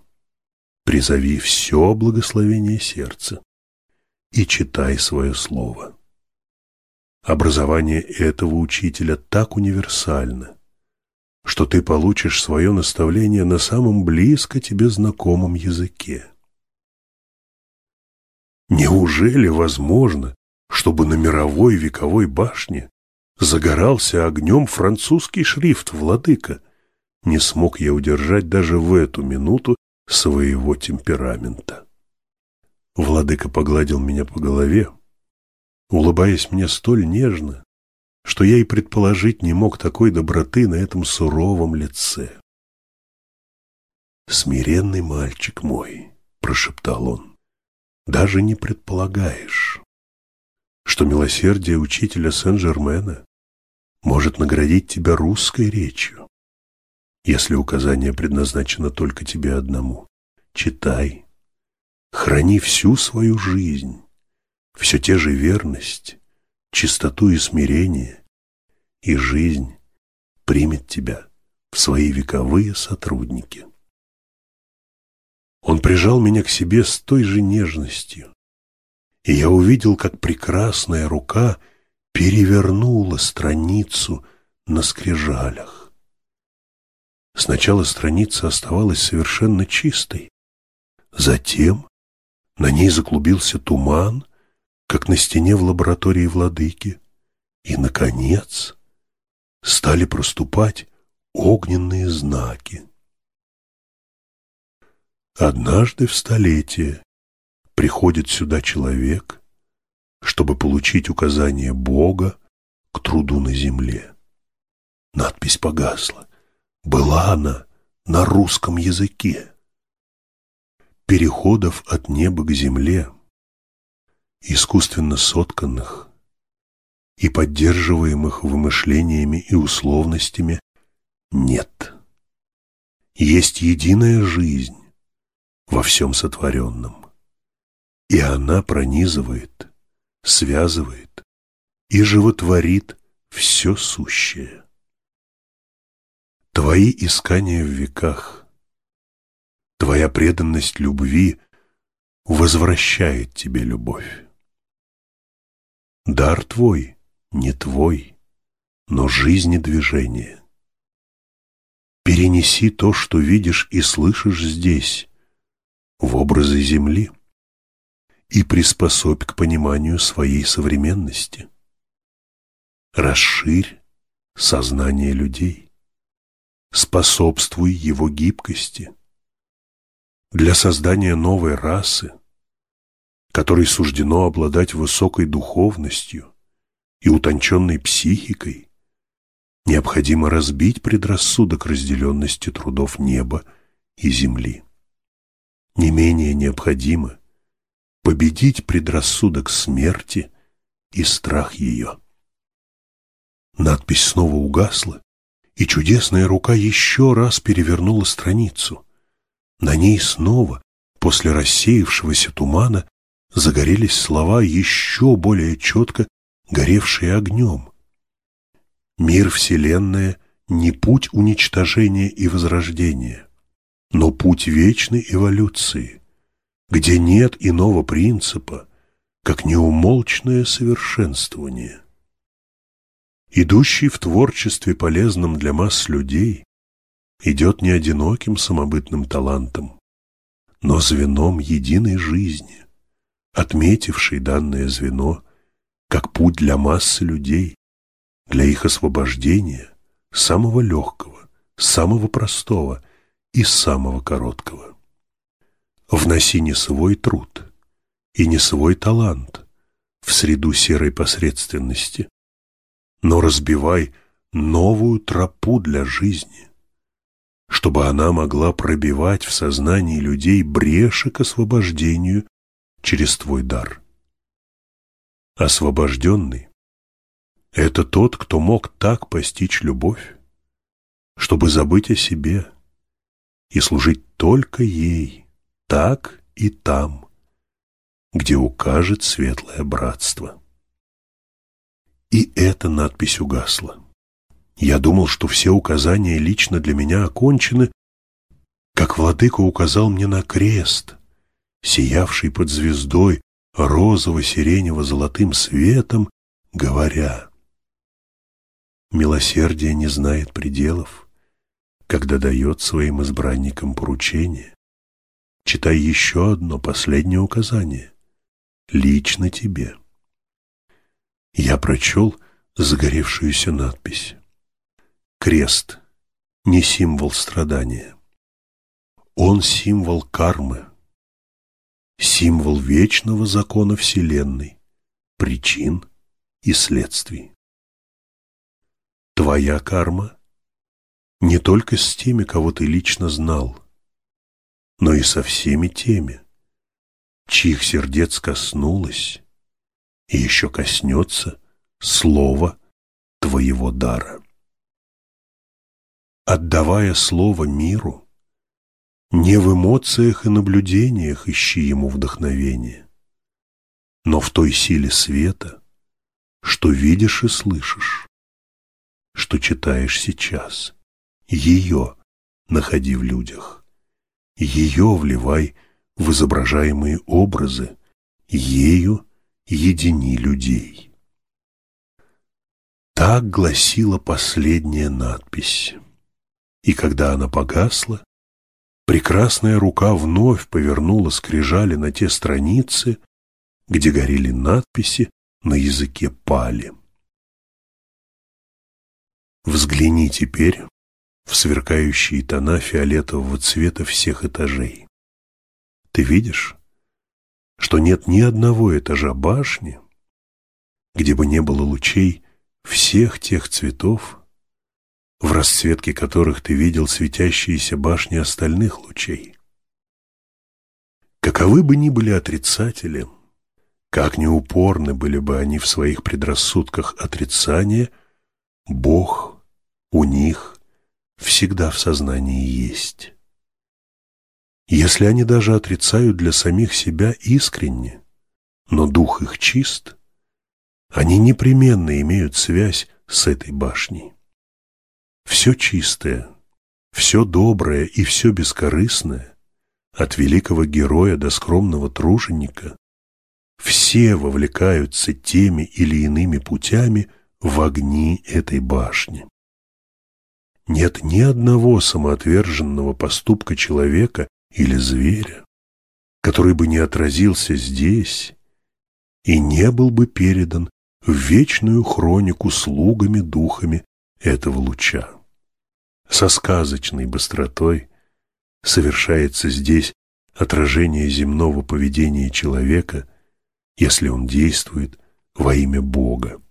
Призови все благословение сердца и читай свое слово. Образование этого учителя так универсально, что ты получишь свое наставление на самом близко тебе знакомом языке. Неужели возможно, чтобы на мировой вековой башне загорался огнем французский шрифт «Владыка»? Не смог я удержать даже в эту минуту своего темперамента. Владыка погладил меня по голове, улыбаясь мне столь нежно, что я и предположить не мог такой доброты на этом суровом лице. «Смиренный мальчик мой», — прошептал он, — «даже не предполагаешь, что милосердие учителя Сен-Жермена может наградить тебя русской речью, если указание предназначено только тебе одному. Читай, храни всю свою жизнь, все те же верность, чистоту и смирение, и жизнь примет тебя в свои вековые сотрудники. Он прижал меня к себе с той же нежностью, и я увидел, как прекрасная рука перевернула страницу на скрижалях. Сначала страница оставалась совершенно чистой, затем на ней заклубился туман, как на стене в лаборатории владыки, и, наконец, стали проступать огненные знаки. Однажды в столетие приходит сюда человек, чтобы получить указание Бога к труду на земле. Надпись погасла. Была она на русском языке. Переходов от неба к земле, искусственно сотканных и поддерживаемых вымышлениями и условностями, нет. Есть единая жизнь во всем сотворенном. И она пронизывает, связывает и животворит все сущее. Твои искания в веках, твоя преданность любви возвращает тебе любовь. Дар твой не твой, но жизнь и движение. Перенеси то, что видишь и слышишь здесь, в образы земли и приспособь к пониманию своей современности. Расширь сознание людей, способствуй его гибкости. Для создания новой расы, которой суждено обладать высокой духовностью и утонченной психикой, необходимо разбить предрассудок разделенности трудов неба и земли. Не менее необходимо победить предрассудок смерти и страх ее. Надпись снова угасла, и чудесная рука еще раз перевернула страницу. На ней снова, после рассеявшегося тумана, загорелись слова, еще более четко горевшие огнем. Мир Вселенная не путь уничтожения и возрождения, но путь вечной эволюции где нет иного принципа, как неумолчное совершенствование. Идущий в творчестве полезном для масс людей идет не одиноким самобытным талантом, но звеном единой жизни, отметившей данное звено как путь для массы людей, для их освобождения, самого легкого, самого простого и самого короткого. Вноси не свой труд и не свой талант в среду серой посредственности, но разбивай новую тропу для жизни, чтобы она могла пробивать в сознании людей бреши к освобождению через твой дар. Освобожденный — это тот, кто мог так постичь любовь, чтобы забыть о себе и служить только ей, так и там, где укажет светлое братство. И эта надпись угасла. Я думал, что все указания лично для меня окончены, как владыка указал мне на крест, сиявший под звездой розово-сиренево-золотым светом, говоря, «Милосердие не знает пределов, когда дает своим избранникам поручение. Читай еще одно последнее указание, лично тебе». Я прочел загоревшуюся надпись. Крест — не символ страдания. Он символ кармы, символ вечного закона Вселенной, причин и следствий. Твоя карма не только с теми, кого ты лично знал, но и со всеми теми, чьих сердец коснулось и еще коснется слово твоего дара. Отдавая слово миру, не в эмоциях и наблюдениях ищи ему вдохновение, но в той силе света, что видишь и слышишь, что читаешь сейчас. Ее находи в людях, ее вливай в изображаемые образы, ею едини людей. Так гласила последняя надпись. И когда она погасла, прекрасная рука вновь повернула скрижали на те страницы, где горели надписи на языке пали. Взгляни теперь в сверкающие тона фиолетового цвета всех этажей. Ты видишь, что нет ни одного этажа башни, где бы не было лучей всех тех цветов, в расцветке которых ты видел светящиеся башни остальных лучей. Каковы бы ни были отрицатели, как неупорны были бы они в своих предрассудках отрицания, Бог у них всегда в сознании есть. Если они даже отрицают для самих себя искренне, но дух их чист, они непременно имеют связь с этой башней. Все чистое, все доброе и все бескорыстное, от великого героя до скромного труженика, все вовлекаются теми или иными путями в огни этой башни. Нет ни одного самоотверженного поступка человека или зверя, который бы не отразился здесь и не был бы передан в вечную хронику слугами-духами этого луча. Со сказочной быстротой совершается здесь отражение земного поведения человека, если он действует во имя Бога.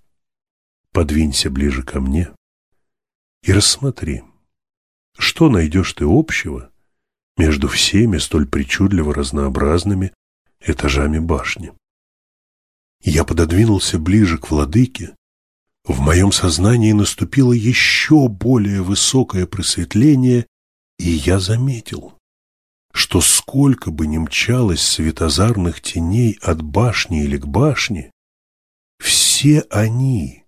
Подвинься ближе ко мне и рассмотри, что найдешь ты общего между всеми столь причудливо разнообразными этажами башни. Я пододвинулся ближе к владыке. В моем сознании наступило еще более высокое просветление, и я заметил, что сколько бы ни мчалось светозарных теней от башни или к башне, все они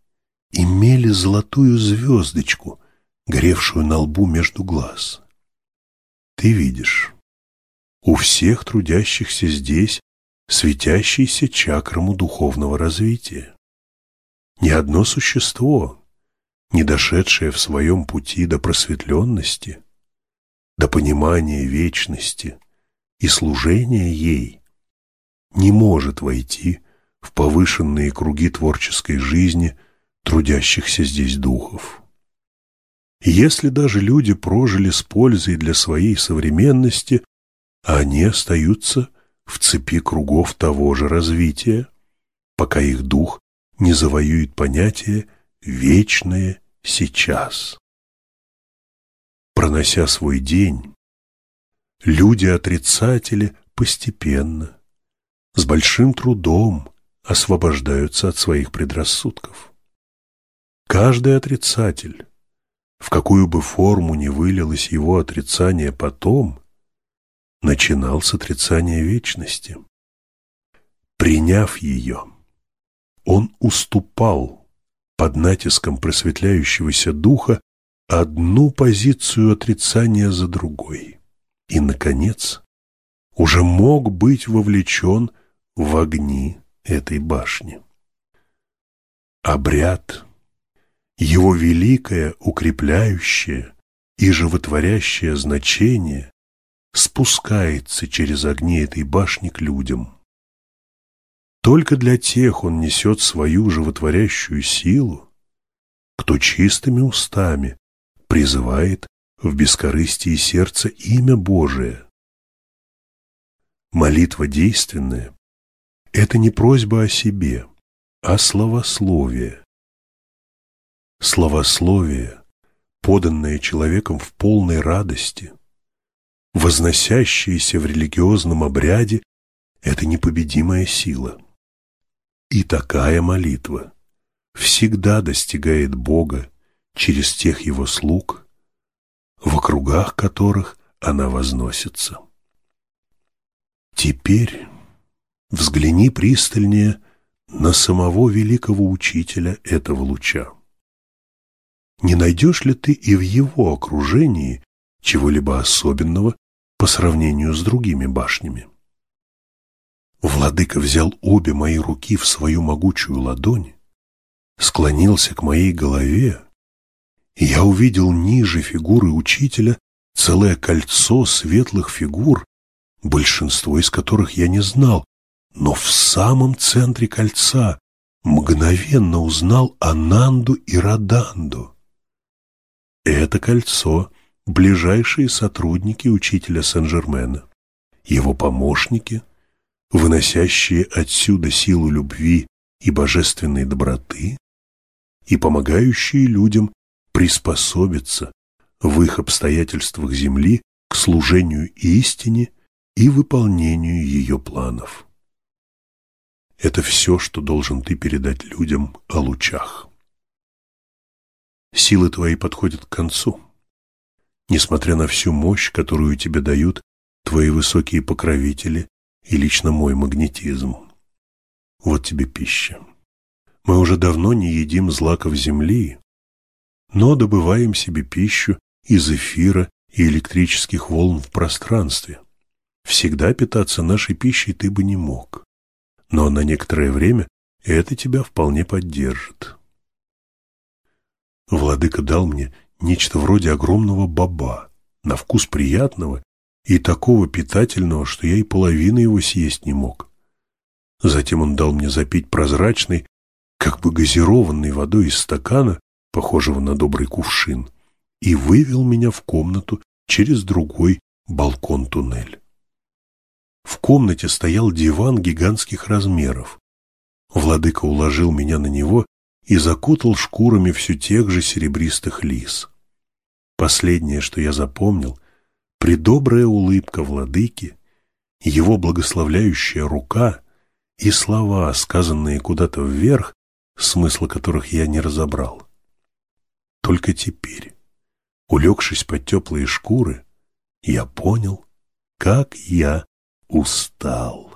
имели золотую звездочку, горевшую на лбу между глаз. Ты видишь, у всех трудящихся здесь светящийся чакраму духовного развития. Ни одно существо, не дошедшее в своем пути до просветленности, до понимания вечности и служение ей не может войти в повышенные круги творческой жизни трудящихся здесь духов. Если даже люди прожили с пользой для своей современности, они остаются в цепи кругов того же развития, пока их дух не завоюет понятие «вечное сейчас». Пронося свой день, люди-отрицатели постепенно, с большим трудом освобождаются от своих предрассудков. Каждый отрицатель, в какую бы форму ни вылилось его отрицание потом, начинал с отрицания вечности. Приняв ее, он уступал под натиском просветляющегося духа одну позицию отрицания за другой. И, наконец, уже мог быть вовлечен в огни этой башни. Обряд, его великое, укрепляющее и животворящее значение спускается через огни этой башни к людям. Только для тех он несет свою животворящую силу, кто чистыми устами призывает в бескорыстии сердца имя Божие. Молитва действенная – это не просьба о себе, а словословие. Словословие, поданное человеком в полной радости, возносящееся в религиозном обряде – это непобедимая сила. И такая молитва всегда достигает Бога через тех Его слуг, в округах которых она возносится. Теперь взгляни пристальнее на самого великого учителя этого луча. Не найдешь ли ты и в его окружении чего-либо особенного по сравнению с другими башнями? Владыка взял обе мои руки в свою могучую ладонь, склонился к моей голове, и я увидел ниже фигуры учителя целое кольцо светлых фигур, большинство из которых я не знал, но в самом центре кольца мгновенно узнал Ананду и Раданду. Это кольцо – ближайшие сотрудники учителя Сен-Жермена, его помощники – выносящие отсюда силу любви и божественной доброты и помогающие людям приспособиться в их обстоятельствах Земли к служению истине и выполнению ее планов. Это все, что должен ты передать людям о лучах. Силы твои подходят к концу. Несмотря на всю мощь, которую тебе дают твои высокие покровители и лично мой магнетизм. Вот тебе пища. Мы уже давно не едим злаков земли, но добываем себе пищу из эфира и электрических волн в пространстве. Всегда питаться нашей пищей ты бы не мог, но на некоторое время это тебя вполне поддержит. Владыка дал мне нечто вроде огромного баба, на вкус приятного и такого питательного, что я и половины его съесть не мог. Затем он дал мне запить прозрачной, как бы газированной водой из стакана, похожего на добрый кувшин, и вывел меня в комнату через другой балкон-туннель. В комнате стоял диван гигантских размеров. Владыка уложил меня на него и закутал шкурами все тех же серебристых лис. Последнее, что я запомнил — Предобрая улыбка владыки, его благословляющая рука и слова, сказанные куда-то вверх, смысла которых я не разобрал. Только теперь, улегшись под теплые шкуры, я понял, как я устал.